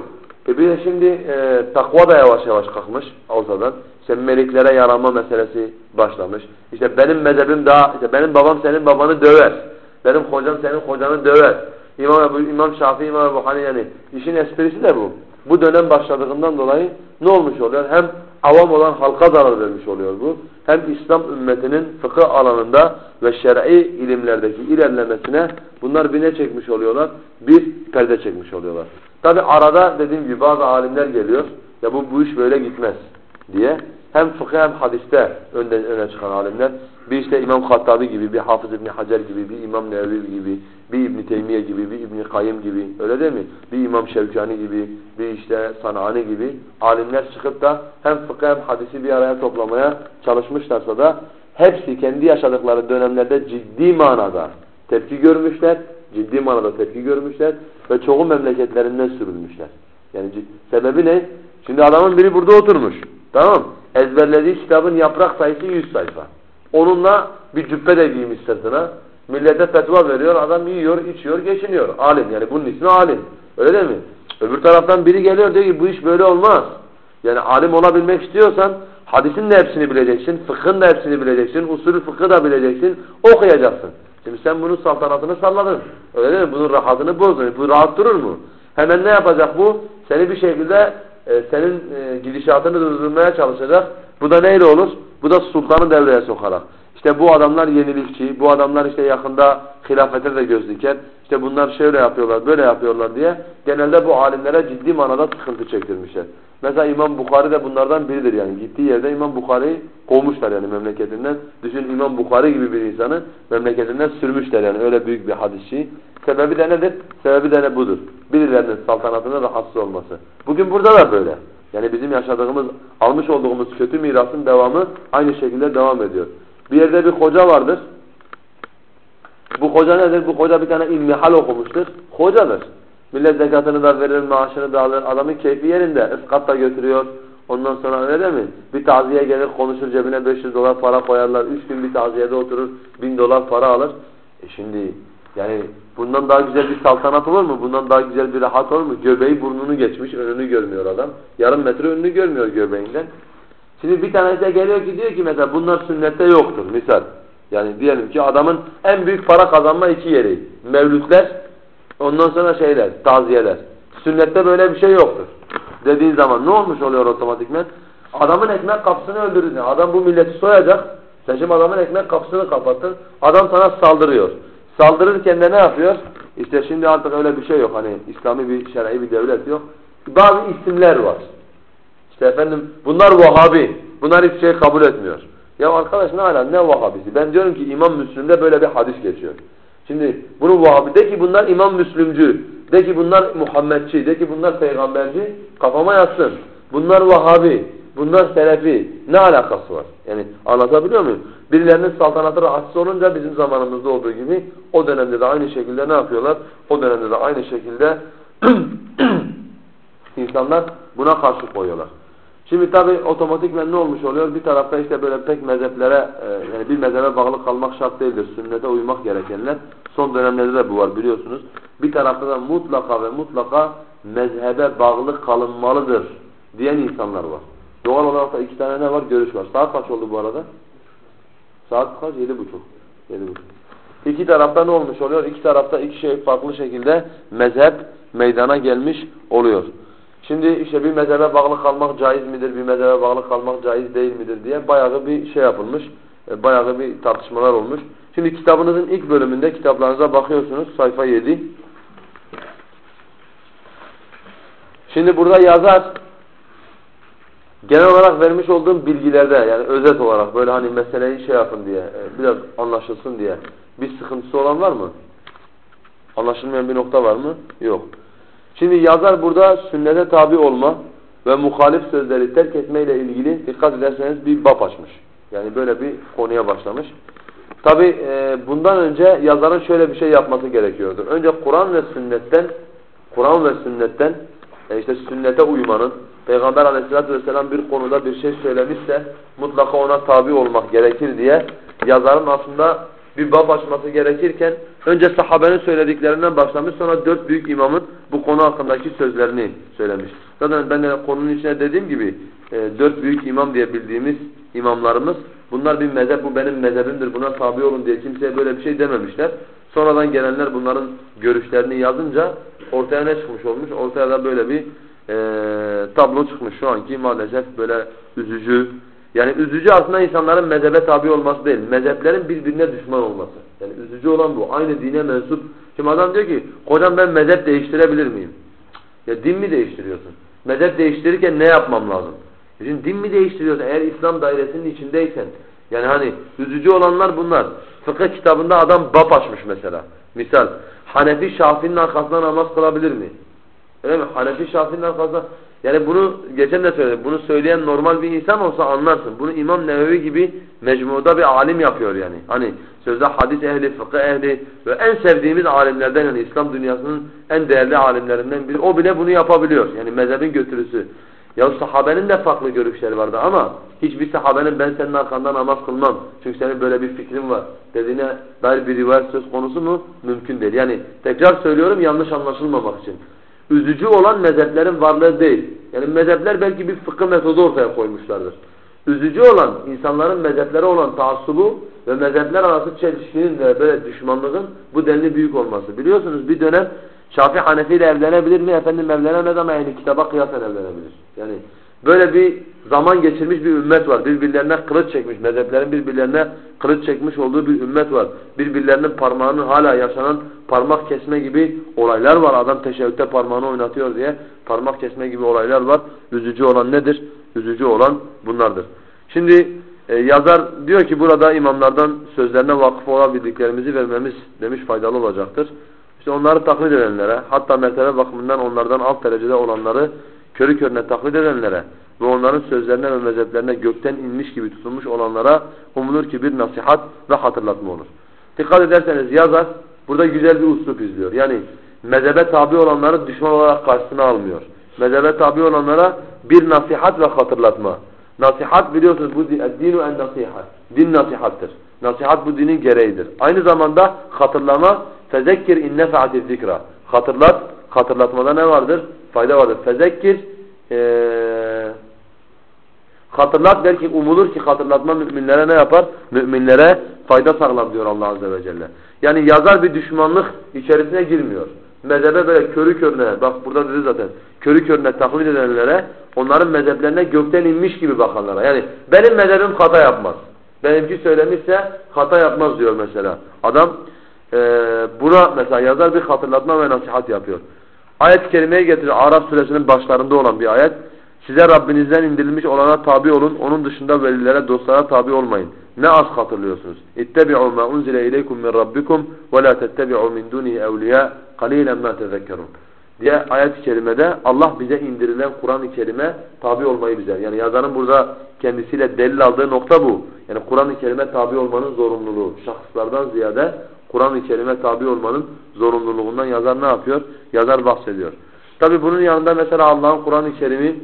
E bir de şimdi e, takva da yavaş yavaş kalkmış ortadan. İşte meliklere yaranma meselesi başlamış. İşte benim mezhebim daha, işte benim babam senin babanı döver. Benim hocam senin hocanı döver. İmam, Ebu, İmam Şafii, İmam Ebu Hani yani işin esprisi de bu. Bu dönem başladığından dolayı ne olmuş oluyor? Hem avam olan halka zarar vermiş oluyor bu. Hem İslam ümmetinin fıkıh alanında ve şer'i ilimlerdeki ilerlemesine bunlar bir ne çekmiş oluyorlar? Bir perde çekmiş oluyorlar. Tabi arada dediğim gibi bazı alimler geliyor. Ya bu, bu iş böyle gitmez diye. Hem fıkıh hem hadiste önden öne çıkan alimler. Bir işte İmam Hattabi gibi, bir Hafız İbni Hacer gibi, bir İmam Nevevi gibi, bir İbni Teymiye gibi, bir İbni Kayyım gibi öyle değil mi? Bir İmam Şevkani gibi, bir işte Sanani gibi alimler çıkıp da hem fıkıh hem hadisi bir araya toplamaya çalışmışlarsa da hepsi kendi yaşadıkları dönemlerde ciddi manada tepki görmüşler, ciddi manada tepki görmüşler ve çoğu memleketlerinden sürülmüşler. Yani sebebi ne? Şimdi adamın biri burada oturmuş. Tamam Ezberlediği kitabın yaprak sayısı 100 sayfa. Onunla bir cübbe de giymiş sırtına. Millete fetva veriyor, adam yiyor, içiyor, geçiniyor. Alim yani bunun ismi alim. Öyle değil mi? Öbür taraftan biri geliyor diyor ki bu iş böyle olmaz. Yani alim olabilmek istiyorsan hadisin de hepsini bileceksin, fıkhın da hepsini bileceksin, usulü fıkhı da bileceksin, okuyacaksın. Şimdi sen bunun saltanatını salladın. Öyle değil mi? Bunun rahatını bozdun. Bu rahat durur mu? Hemen ne yapacak bu? Seni bir şekilde e, senin e, gidişatını durdurmaya çalışacak. Bu da neyle olur? Bu da sultanı devreye sokarak. İşte bu adamlar yenilikçi, bu adamlar işte yakında hilafete de göz diker. İşte bunlar şöyle yapıyorlar, böyle yapıyorlar diye genelde bu alimlere ciddi manada sıkıntı çektirmişler. Mesela İmam Bukhari de bunlardan biridir yani. Gittiği yerde İmam Bukhari'yi kovmuşlar yani memleketinden. Düşün İmam Bukhari gibi bir insanı memleketinden sürmüşler yani öyle büyük bir hadisçi. Sebebi de nedir? Sebebi de ne budur? Birilerinin saltanatına rahatsız olması. Bugün burada da böyle. Yani bizim yaşadığımız, almış olduğumuz kötü mirasın devamı aynı şekilde devam ediyor. Bir yerde bir hoca vardır. Bu hoca nedir? Bu hoca bir tane ilmihal okumuştur. Hocadır. Millet zekatını da verir, maaşını da alır. Adamın keyfi yerinde. Iskat da götürüyor. Ondan sonra öyle değil mi? Bir taziye gelir, konuşur cebine 500 dolar para koyarlar. Üç gün bir taziyede oturur, 1000 dolar para alır. E şimdi yani bundan daha güzel bir saltanat olur mu? Bundan daha güzel bir rahat olur mu? Göbeği burnunu geçmiş, önünü görmüyor adam. Yarım metre önünü görmüyor göbeğinden. Şimdi bir tanesi geliyor ki diyor ki mesela bunlar sünnette yoktur misal. Yani diyelim ki adamın en büyük para kazanma iki yeri. Mevlütler, ondan sonra şeyler, taziyeler. Sünnette böyle bir şey yoktur. Dediğin zaman ne olmuş oluyor otomatikmen? Adamın ekmek kapısını öldürürsün. Adam bu milleti soyacak. Sen şimdi adamın ekmek kapısını kapattın. Adam sana saldırıyor. Saldırırken de ne yapıyor? İşte şimdi artık öyle bir şey yok. Hani İslami bir şer'i bir devlet yok. Bazı isimler var. İşte efendim bunlar Vahabi. Bunlar hiçbir şey kabul etmiyor. Ya arkadaş ne ala ne Vahabisi? Ben diyorum ki İmam Müslim'de böyle bir hadis geçiyor. Şimdi bunu Vahabi de ki bunlar İmam Müslümcü. De ki bunlar Muhammedçi. De ki bunlar peygamberci. Kafama yatsın. Bunlar Vahabi. Bunlar Selefi. Ne alakası var? Yani anlatabiliyor muyum? Birilerinin saltanatı rahatsız olunca bizim zamanımızda olduğu gibi o dönemde de aynı şekilde ne yapıyorlar? O dönemde de aynı şekilde <clears throat> insanlar buna karşı koyuyorlar. Şimdi tabi otomatikmen ne olmuş oluyor? Bir tarafta işte böyle pek mezheplere, e, yani bir mezhebe bağlı kalmak şart değildir. Sünnete uymak gerekenler. Son dönemlerde de bu var biliyorsunuz. Bir tarafta da mutlaka ve mutlaka mezhebe bağlı kalınmalıdır diyen insanlar var. Doğal olarak da iki tane ne var? Görüş var. Saat kaç oldu bu arada? Saat kaç? Yedi buçuk. Yedi buçuk. İki tarafta ne olmuş oluyor? İki tarafta iki şey farklı şekilde mezhep meydana gelmiş oluyor. Şimdi işte bir mezhebe bağlı kalmak caiz midir, bir mezhebe bağlı kalmak caiz değil midir diye bayağı bir şey yapılmış. E, bayağı bir tartışmalar olmuş. Şimdi kitabınızın ilk bölümünde kitaplarınıza bakıyorsunuz sayfa 7. Şimdi burada yazar genel olarak vermiş olduğum bilgilerde yani özet olarak böyle hani meseleyi şey yapın diye e, biraz anlaşılsın diye bir sıkıntısı olan var mı? Anlaşılmayan bir nokta var mı? Yok. Şimdi yazar burada sünnete tabi olma ve muhalif sözleri terk etmeyle ilgili dikkat ederseniz bir bab açmış. Yani böyle bir konuya başlamış. Tabi e, bundan önce yazarın şöyle bir şey yapması gerekiyordu. Önce Kur'an ve sünnetten Kur'an ve sünnetten e, işte sünnete uymanın Peygamber aleyhissalatü vesselam bir konuda bir şey söylemişse mutlaka ona tabi olmak gerekir diye yazarın aslında bir bab açması gerekirken önce sahabenin söylediklerinden başlamış sonra dört büyük imamın bu konu hakkındaki sözlerini söylemiş. Zaten ben de konunun içine dediğim gibi e, dört büyük imam diye bildiğimiz imamlarımız bunlar bir mezhep bu benim mezhebimdir buna tabi olun diye kimseye böyle bir şey dememişler. Sonradan gelenler bunların görüşlerini yazınca ortaya ne çıkmış olmuş? Ortaya da böyle bir e, tablo çıkmış şu anki maalesef böyle üzücü. Yani üzücü aslında insanların mezhebe tabi olması değil. Mezheplerin birbirine düşman olması. Yani üzücü olan bu. Aynı dine mensup. Şimdi adam diyor ki hocam ben mezhep değiştirebilir miyim? Ya din mi değiştiriyorsun? Mezhep değiştirirken ne yapmam lazım? E şimdi din mi değiştiriyorsun? Eğer İslam dairesinin içindeysen. Yani hani üzücü olanlar bunlar. Fıkıh kitabında adam bab açmış mesela. Misal Hanefi Şafii'nin arkasında namaz kılabilir mi? Öyle mi? Hanefi Şafii'nin arkasında yani bunu geçen de söyledim. Bunu söyleyen normal bir insan olsa anlarsın. Bunu İmam Nevevi gibi mecmuda bir alim yapıyor yani. Hani sözde hadis ehli, fıkıh ehli ve en sevdiğimiz alimlerden yani İslam dünyasının en değerli alimlerinden biri. O bile bunu yapabiliyor. Yani mezhebin götürüsü. Ya sahabenin de farklı görüşleri vardı ama hiçbir sahabenin ben senin arkanda namaz kılmam. Çünkü senin böyle bir fikrin var dediğine dair bir rivayet söz konusu mu? Mümkün değil. Yani tekrar söylüyorum yanlış anlaşılmamak için. Üzücü olan mezheplerin varlığı değil. Yani mezhepler belki bir fıkıh metodu ortaya koymuşlardır. Üzücü olan insanların mezheplere olan taassubu ve mezhepler arası çelişkinin ve böyle düşmanlığın bu denli büyük olması. Biliyorsunuz bir dönem Şafii Hanefi ile evlenebilir mi? Efendim evlenemez ama yani kitaba kıyasen evlenebilir. Yani böyle bir zaman geçirmiş bir ümmet var. Birbirlerine kılıç çekmiş. Mezheplerin birbirlerine kılıç çekmiş olduğu bir ümmet var. Birbirlerinin parmağını hala yaşanan parmak kesme gibi olaylar var. Adam teşebbütte parmağını oynatıyor diye parmak kesme gibi olaylar var. Üzücü olan nedir? Üzücü olan bunlardır. Şimdi e, yazar diyor ki burada imamlardan sözlerine vakıf olabildiklerimizi vermemiz demiş faydalı olacaktır. İşte onları taklit edenlere, hatta mertebe bakımından onlardan alt derecede olanları körü körüne taklit edenlere ve onların sözlerine ve mezheplerine gökten inmiş gibi tutulmuş olanlara umulur ki bir nasihat ve hatırlatma olur. Dikkat ederseniz yazar burada güzel bir uslup izliyor. Yani mezhebe tabi olanları düşman olarak karşısına almıyor. Mezhebe tabi olanlara bir nasihat ve hatırlatma. Nasihat biliyorsunuz bu dinu en nasihat. Din nasihattır. Nasihat bu dinin gereğidir. Aynı zamanda hatırlama fezekkir in nefa'ati zikra. Hatırlat, hatırlatmada ne vardır? Fayda vardır. Fezekkir ee, hatırlat belki umulur ki hatırlatma müminlere ne yapar? Müminlere fayda sağlar diyor Allah Azze ve Celle. Yani yazar bir düşmanlık içerisine girmiyor. Mezhebe böyle körü körüne, bak burada dedi zaten, körü körüne taklit edenlere, onların mezheplerine gökten inmiş gibi bakanlara. Yani benim mezhebim hata yapmaz. Benimki söylemişse hata yapmaz diyor mesela. Adam e, buna mesela yazar bir hatırlatma ve nasihat yapıyor. Ayet-i kerimeyi getirir. Arap suresinin başlarında olan bir ayet. Size Rabbinizden indirilmiş olana tabi olun. Onun dışında velilere, dostlara tabi olmayın. Ne az hatırlıyorsunuz. İttebi'u ma unzile ileykum min rabbikum ve la tettebi'u min dunihi evliya qalilan ma. Diye ayet-i kerimede Allah bize indirilen Kur'an-ı Kerime tabi olmayı bize. Yani yazarın burada kendisiyle delil aldığı nokta bu. Yani Kur'an-ı Kerime tabi olmanın zorunluluğu. Şahıslardan ziyade Kur'an-ı Kerim'e tabi olmanın zorunluluğundan yazar ne yapıyor? Yazar bahsediyor. Tabi bunun yanında mesela Allah'ın Kur'an-ı Kerim'i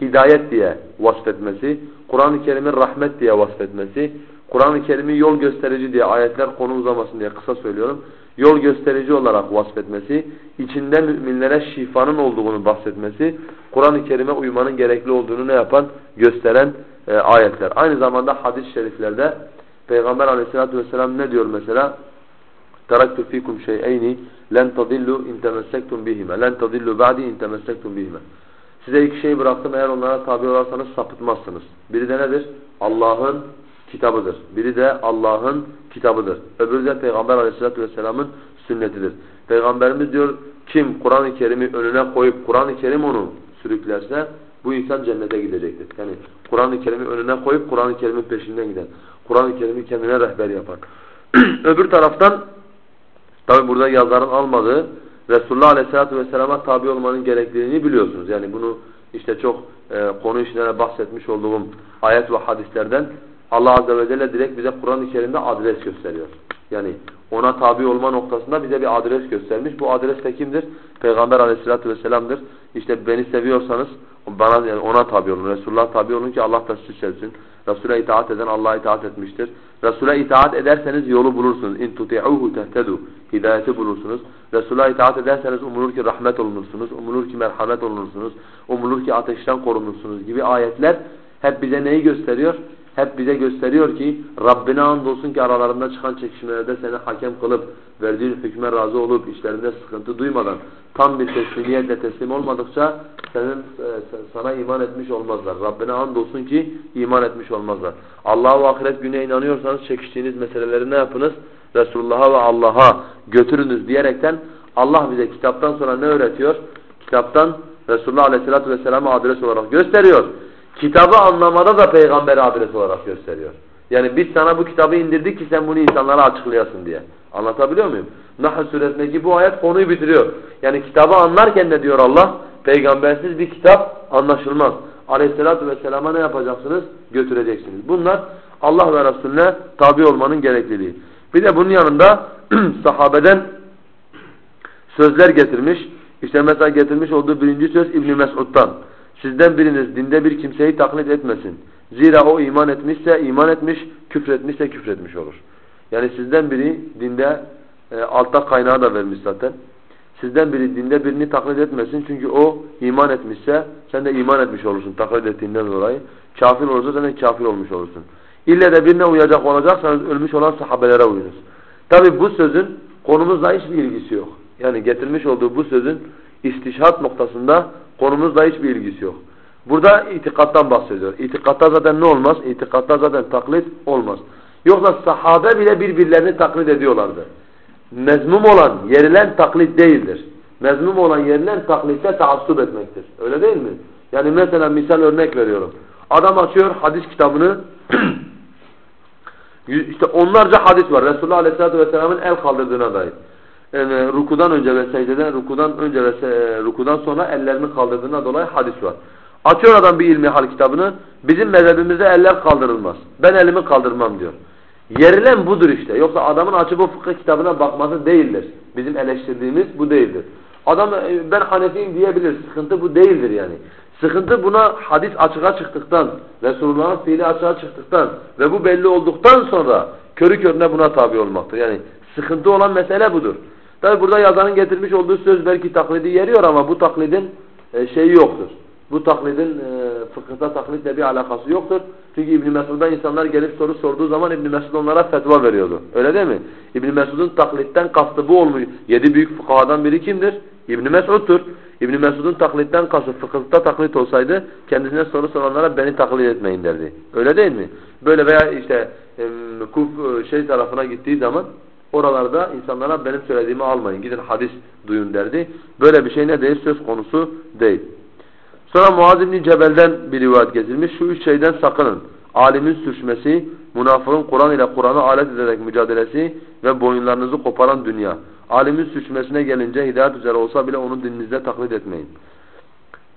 hidayet diye vasfetmesi, Kur'an-ı Kerim'i rahmet diye vasfetmesi, Kur'an-ı Kerim'i yol gösterici diye ayetler konu uzamasın diye kısa söylüyorum. Yol gösterici olarak vasfetmesi, içinde müminlere şifanın olduğunu bahsetmesi, Kur'an-ı Kerim'e uymanın gerekli olduğunu ne yapan? Gösteren e, ayetler. Aynı zamanda hadis-i şeriflerde Peygamber aleyhissalatü vesselam ne diyor mesela? تَرَكْتُ ف۪يكُمْ شَيْئَيْنِ لَنْ تَضِلُّوا اِنْ تَمَسَّكْتُمْ بِهِمَا لَنْ تَضِلُّوا بَعْدِ اِنْ تَمَسَّكْتُمْ بِهِمَا Size iki şey bıraktım eğer onlara tabi olarsanız sapıtmazsınız. Biri de nedir? Allah'ın kitabıdır. Biri de Allah'ın kitabıdır. Öbürü de Peygamber aleyhissalatü vesselamın sünnetidir. Peygamberimiz diyor kim Kur'an-ı Kerim'i önüne koyup Kur'an-ı Kerim onu sürüklerse bu insan cennete gidecektir. Yani Kur'an-ı Kerim'i önüne koyup Kur'an-ı Kerim'in peşinden giden. Kur'an-ı Kerim'i kendine rehber yapan. <clears throat> Öbür taraftan Tabi burada yazarın almadığı Resulullah Aleyhisselatü Vesselam'a tabi olmanın gerekliliğini biliyorsunuz. Yani bunu işte çok e, konu içinde bahsetmiş olduğum ayet ve hadislerden Allah Azze ve Celle direkt bize Kur'an-ı Kerim'de adres gösteriyor. Yani ona tabi olma noktasında bize bir adres göstermiş. Bu adres de kimdir? Peygamber Aleyhisselatü Vesselam'dır. İşte beni seviyorsanız bana yani ona tabi olun. Resulullah tabi olun ki Allah da sizi sevsin. Resul'e itaat eden Allah'a itaat etmiştir. Resul'e itaat ederseniz yolu bulursunuz. İn tuti'uhu tehtedu. Hidayeti bulursunuz. Resul'e itaat ederseniz umulur ki rahmet olunursunuz. Umulur ki merhamet olunursunuz. Umulur ki ateşten korunursunuz gibi ayetler hep bize neyi gösteriyor? Hep bize gösteriyor ki Rabbine andolsun ki aralarında çıkan çekişmelerde seni hakem kılıp verdiğin hükme razı olup işlerinde sıkıntı duymadan tam bir teslimiyetle teslim olmadıkça senin e, sana iman etmiş olmazlar. Rabbine andolsun ki iman etmiş olmazlar. Allah'a ve ahiret güne inanıyorsanız çekiştiğiniz meseleleri ne yapınız? Resulullah'a ve Allah'a götürünüz diyerekten Allah bize kitaptan sonra ne öğretiyor? Kitaptan Resulullah Aleyhisselatü Vesselam'a adres olarak gösteriyor kitabı anlamada da peygamberi adres olarak gösteriyor. Yani biz sana bu kitabı indirdik ki sen bunu insanlara açıklayasın diye. Anlatabiliyor muyum? Nahl suresindeki bu ayet konuyu bitiriyor. Yani kitabı anlarken de diyor Allah, peygambersiz bir kitap anlaşılmaz. Aleyhisselatü vesselama ne yapacaksınız? Götüreceksiniz. Bunlar Allah ve Resulüne tabi olmanın gerekliliği. Bir de bunun yanında <clears throat> sahabeden sözler getirmiş. İşte mesela getirmiş olduğu birinci söz İbn Mesud'dan. Sizden biriniz dinde bir kimseyi taklit etmesin. Zira o iman etmişse iman etmiş, küfretmişse küfretmiş olur. Yani sizden biri dinde e, altta kaynağı da vermiş zaten. Sizden biri dinde birini taklit etmesin çünkü o iman etmişse sen de iman etmiş olursun taklit ettiğinden dolayı. Kafir olursa sen de kafir olmuş olursun. İlle de birine uyacak olacaksanız ölmüş olan sahabelere uyunuz. Tabi bu sözün konumuzla hiçbir ilgisi yok. Yani getirmiş olduğu bu sözün istişhat noktasında Konumuzla hiçbir ilgisi yok. Burada itikattan bahsediyor. İtikatta zaten ne olmaz? İtikatta zaten taklit olmaz. Yoksa sahabe bile birbirlerini taklit ediyorlardı. Mezmum olan, yerilen taklit değildir. Mezmum olan yerilen taklitte taassup etmektir. Öyle değil mi? Yani mesela misal örnek veriyorum. Adam açıyor hadis kitabını <clears throat> işte onlarca hadis var. Resulullah Aleyhisselatü Vesselam'ın el kaldırdığına dair yani rukudan önce ve secdeden rukudan önce ve rukudan sonra ellerini kaldırdığına dolayı hadis var. Açıyor adam bir ilmi hal kitabını. Bizim mezhebimizde eller kaldırılmaz. Ben elimi kaldırmam diyor. Yerilen budur işte. Yoksa adamın açıp o fıkıh kitabına bakması değildir. Bizim eleştirdiğimiz bu değildir. Adam e, ben Hanefiyim diyebilir. Sıkıntı bu değildir yani. Sıkıntı buna hadis açığa çıktıktan, Resulullah'ın fiili açığa çıktıktan ve bu belli olduktan sonra körü körüne buna tabi olmaktır. Yani sıkıntı olan mesele budur. Tabi burada yazanın getirmiş olduğu söz belki taklidi yeriyor ama bu taklidin e, şeyi yoktur. Bu taklidin e, fıkıhta taklitle bir alakası yoktur. Çünkü İbn Mesud'a insanlar gelip soru sorduğu zaman İbn Mesud onlara fetva veriyordu. Öyle değil mi? İbn Mesud'un taklitten kastı bu olmuş. Yedi büyük fıkhadan biri kimdir? İbn Mesud'tur. İbn Mesud'un taklitten kastı fıkıhta taklit olsaydı kendisine soru soranlara beni taklit etmeyin derdi. Öyle değil mi? Böyle veya işte e, kuf şey tarafına gittiği zaman Oralarda insanlara benim söylediğimi almayın. Gidin hadis duyun derdi. Böyle bir şey ne değil? Söz konusu değil. Sonra Muaz İbni Cebel'den bir rivayet getirmiş. Şu üç şeyden sakının. Alimin sürçmesi, münafığın Kur'an ile Kur'an'ı alet ederek mücadelesi ve boyunlarınızı koparan dünya. Alimin sürçmesine gelince hidayet üzere olsa bile onun dininizde taklit etmeyin.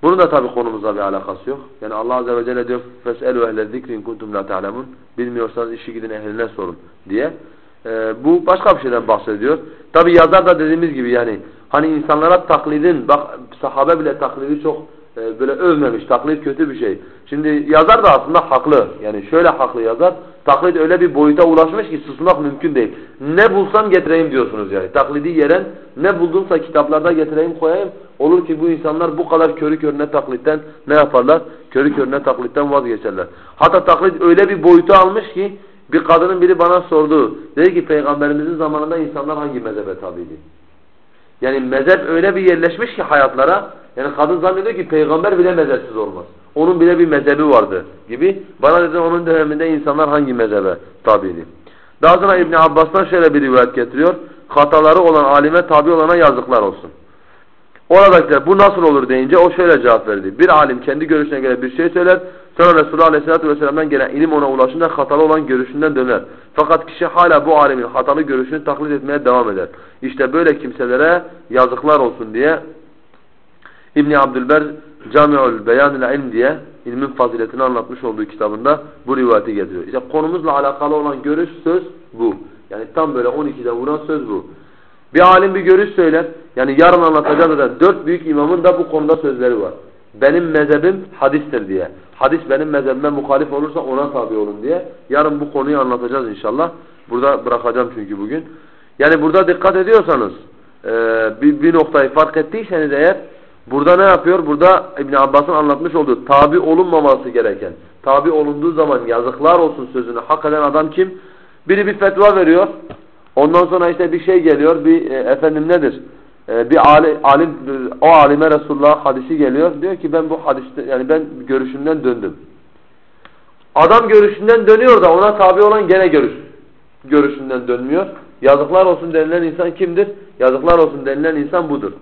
Bunun da tabi konumuzla bir alakası yok. Yani Allah Azze ve Celle diyor فَاسْأَلُوا اَهْلَ الذِّكْرِ اِنْ كُنْتُمْ لَا تَعْلَمُونَ Bilmiyorsanız işi gidin ehline sorun diye. Ee, bu başka bir şeyden bahsediyor. Tabi yazar da dediğimiz gibi yani hani insanlara taklidin bak sahabe bile taklidi çok e, böyle övmemiş. Taklit kötü bir şey. Şimdi yazar da aslında haklı. Yani şöyle haklı yazar. Taklit öyle bir boyuta ulaşmış ki susmak mümkün değil. Ne bulsam getireyim diyorsunuz yani. Taklidi yeren ne buldumsa kitaplarda getireyim koyayım. Olur ki bu insanlar bu kadar körü körüne taklitten ne yaparlar? Körü körüne taklitten vazgeçerler. Hatta taklit öyle bir boyuta almış ki bir kadının biri bana sordu. Dedi ki peygamberimizin zamanında insanlar hangi mezhebe tabiydi? Yani mezhep öyle bir yerleşmiş ki hayatlara. Yani kadın zannediyor ki peygamber bile mezhepsiz olmaz. Onun bile bir mezhebi vardı gibi. Bana dedi onun döneminde insanlar hangi mezhebe tabiydi? Daha sonra İbn Abbas'tan şöyle bir rivayet getiriyor. Hataları olan alime tabi olana yazıklar olsun. Oradakiler bu nasıl olur deyince o şöyle cevap verdi. Bir alim kendi görüşüne göre bir şey söyler. Sonra Resulullah Aleyhisselatü Vesselam'dan gelen ilim ona ulaşınca hatalı olan görüşünden döner. Fakat kişi hala bu alimin hatalı görüşünü taklit etmeye devam eder. İşte böyle kimselere yazıklar olsun diye İbn Abdülber Cami'ül Beyanil İlm diye ilmin faziletini anlatmış olduğu kitabında bu rivayeti getiriyor. İşte konumuzla alakalı olan görüş söz bu. Yani tam böyle 12'de vuran söz bu. Bir alim bir görüş söyler. Yani yarın anlatacağız zaten. Dört büyük imamın da bu konuda sözleri var. Benim mezhebim hadistir diye. Hadis benim mezhebime muhalif olursa ona tabi olun diye. Yarın bu konuyu anlatacağız inşallah. Burada bırakacağım çünkü bugün. Yani burada dikkat ediyorsanız e, bir, bir noktayı fark ettiyseniz eğer burada ne yapıyor? Burada İbn Abbas'ın anlatmış olduğu tabi olunmaması gereken, tabi olunduğu zaman yazıklar olsun sözünü hak eden adam kim? Biri bir fetva veriyor. Ondan sonra işte bir şey geliyor. Bir e, efendim nedir? E, bir alim, alim o alime Resulullah hadisi geliyor. Diyor ki ben bu hadiste yani ben görüşümden döndüm. Adam görüşünden dönüyor da ona tabi olan gene görüş görüşünden dönmüyor. Yazıklar olsun denilen insan kimdir? Yazıklar olsun denilen insan budur.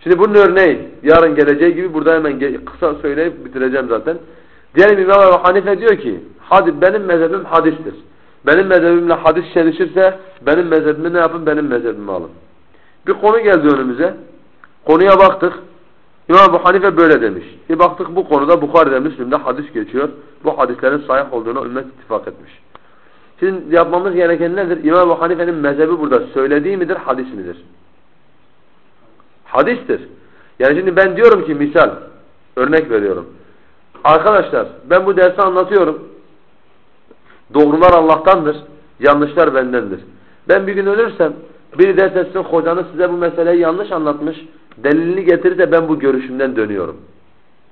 Şimdi bunun örneği yarın geleceği gibi burada hemen kısa söyleyip bitireceğim zaten. Diyelim İmam Ebu Hanife diyor ki hadi benim mezhebim hadistir. Benim mezhebimle hadis çelişirse benim mezhebimi ne yapın? Benim mezhebimi alın. Bir konu geldi önümüze. Konuya baktık. İmam Ebu Hanife böyle demiş. Bir baktık bu konuda Bukhari'de Müslim'de hadis geçiyor. Bu hadislerin sahih olduğuna ümmet ittifak etmiş. Şimdi yapmamız gereken nedir? İmam Ebu Hanife'nin mezhebi burada söylediği midir, hadis midir? Hadistir. Yani şimdi ben diyorum ki misal, örnek veriyorum. Arkadaşlar ben bu dersi anlatıyorum. Doğrular Allah'tandır, yanlışlar bendendir. Ben bir gün ölürsem biri ders etsin hocanız size bu meseleyi yanlış anlatmış, delilini getirirse ben bu görüşümden dönüyorum.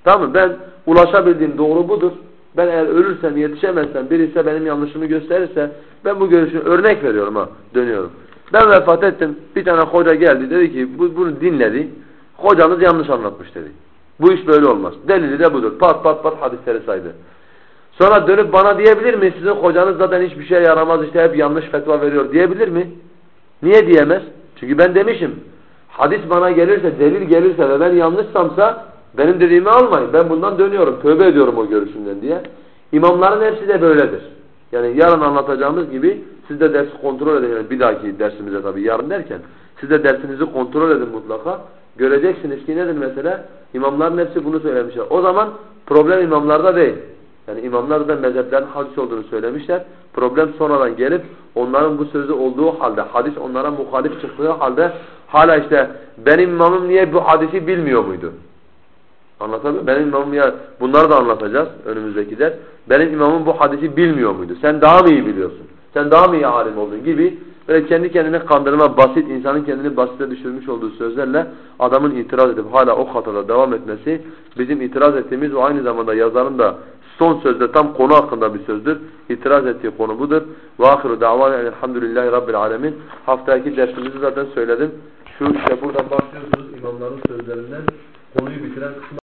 Tamam mı? Ben ulaşabildiğim doğru budur. Ben eğer ölürsem, yetişemezsem, birisi benim yanlışımı gösterirse ben bu görüşü örnek veriyorum ha, dönüyorum. Ben vefat ettim, bir tane hoca geldi dedi ki bu, bunu dinledi, hocanız yanlış anlatmış dedi. Bu iş böyle olmaz. Delili de budur. Pat pat pat hadisleri saydı. Sonra dönüp bana diyebilir mi? Sizin hocanız zaten hiçbir şey yaramaz işte hep yanlış fetva veriyor diyebilir mi? Niye diyemez? Çünkü ben demişim. Hadis bana gelirse, delil gelirse ve ben yanlışsamsa benim dediğimi almayın. Ben bundan dönüyorum. Tövbe ediyorum o görüşümden diye. İmamların hepsi de böyledir. Yani yarın anlatacağımız gibi siz de dersi kontrol edin. Yani bir dahaki dersimize tabii yarın derken siz de dersinizi kontrol edin mutlaka. Göreceksiniz ki nedir mesela? İmamların hepsi bunu söylemişler. O zaman problem imamlarda değil. Yani imamlar da mezheplerin hadis olduğunu söylemişler. Problem sonradan gelip onların bu sözü olduğu halde, hadis onlara muhalif çıktığı halde hala işte benim imamım niye bu hadisi bilmiyor muydu? Anlatabiliyor Benim imamım ya bunları da anlatacağız önümüzdeki ders. Benim imamım bu hadisi bilmiyor muydu? Sen daha mı iyi biliyorsun? Sen daha mı iyi alim oldun gibi böyle kendi kendine kandırma basit insanın kendini basite düşürmüş olduğu sözlerle adamın itiraz edip hala o hatada devam etmesi bizim itiraz ettiğimiz ve aynı zamanda yazarın da son sözde tam konu hakkında bir sözdür. İtiraz ettiği konu budur. Ve ahiru davana elhamdülillahi rabbil alemin. Haftaki dersimizi zaten söyledim. Şu işte buradan başlıyorsunuz imamların sözlerinden konuyu bitiren kısmı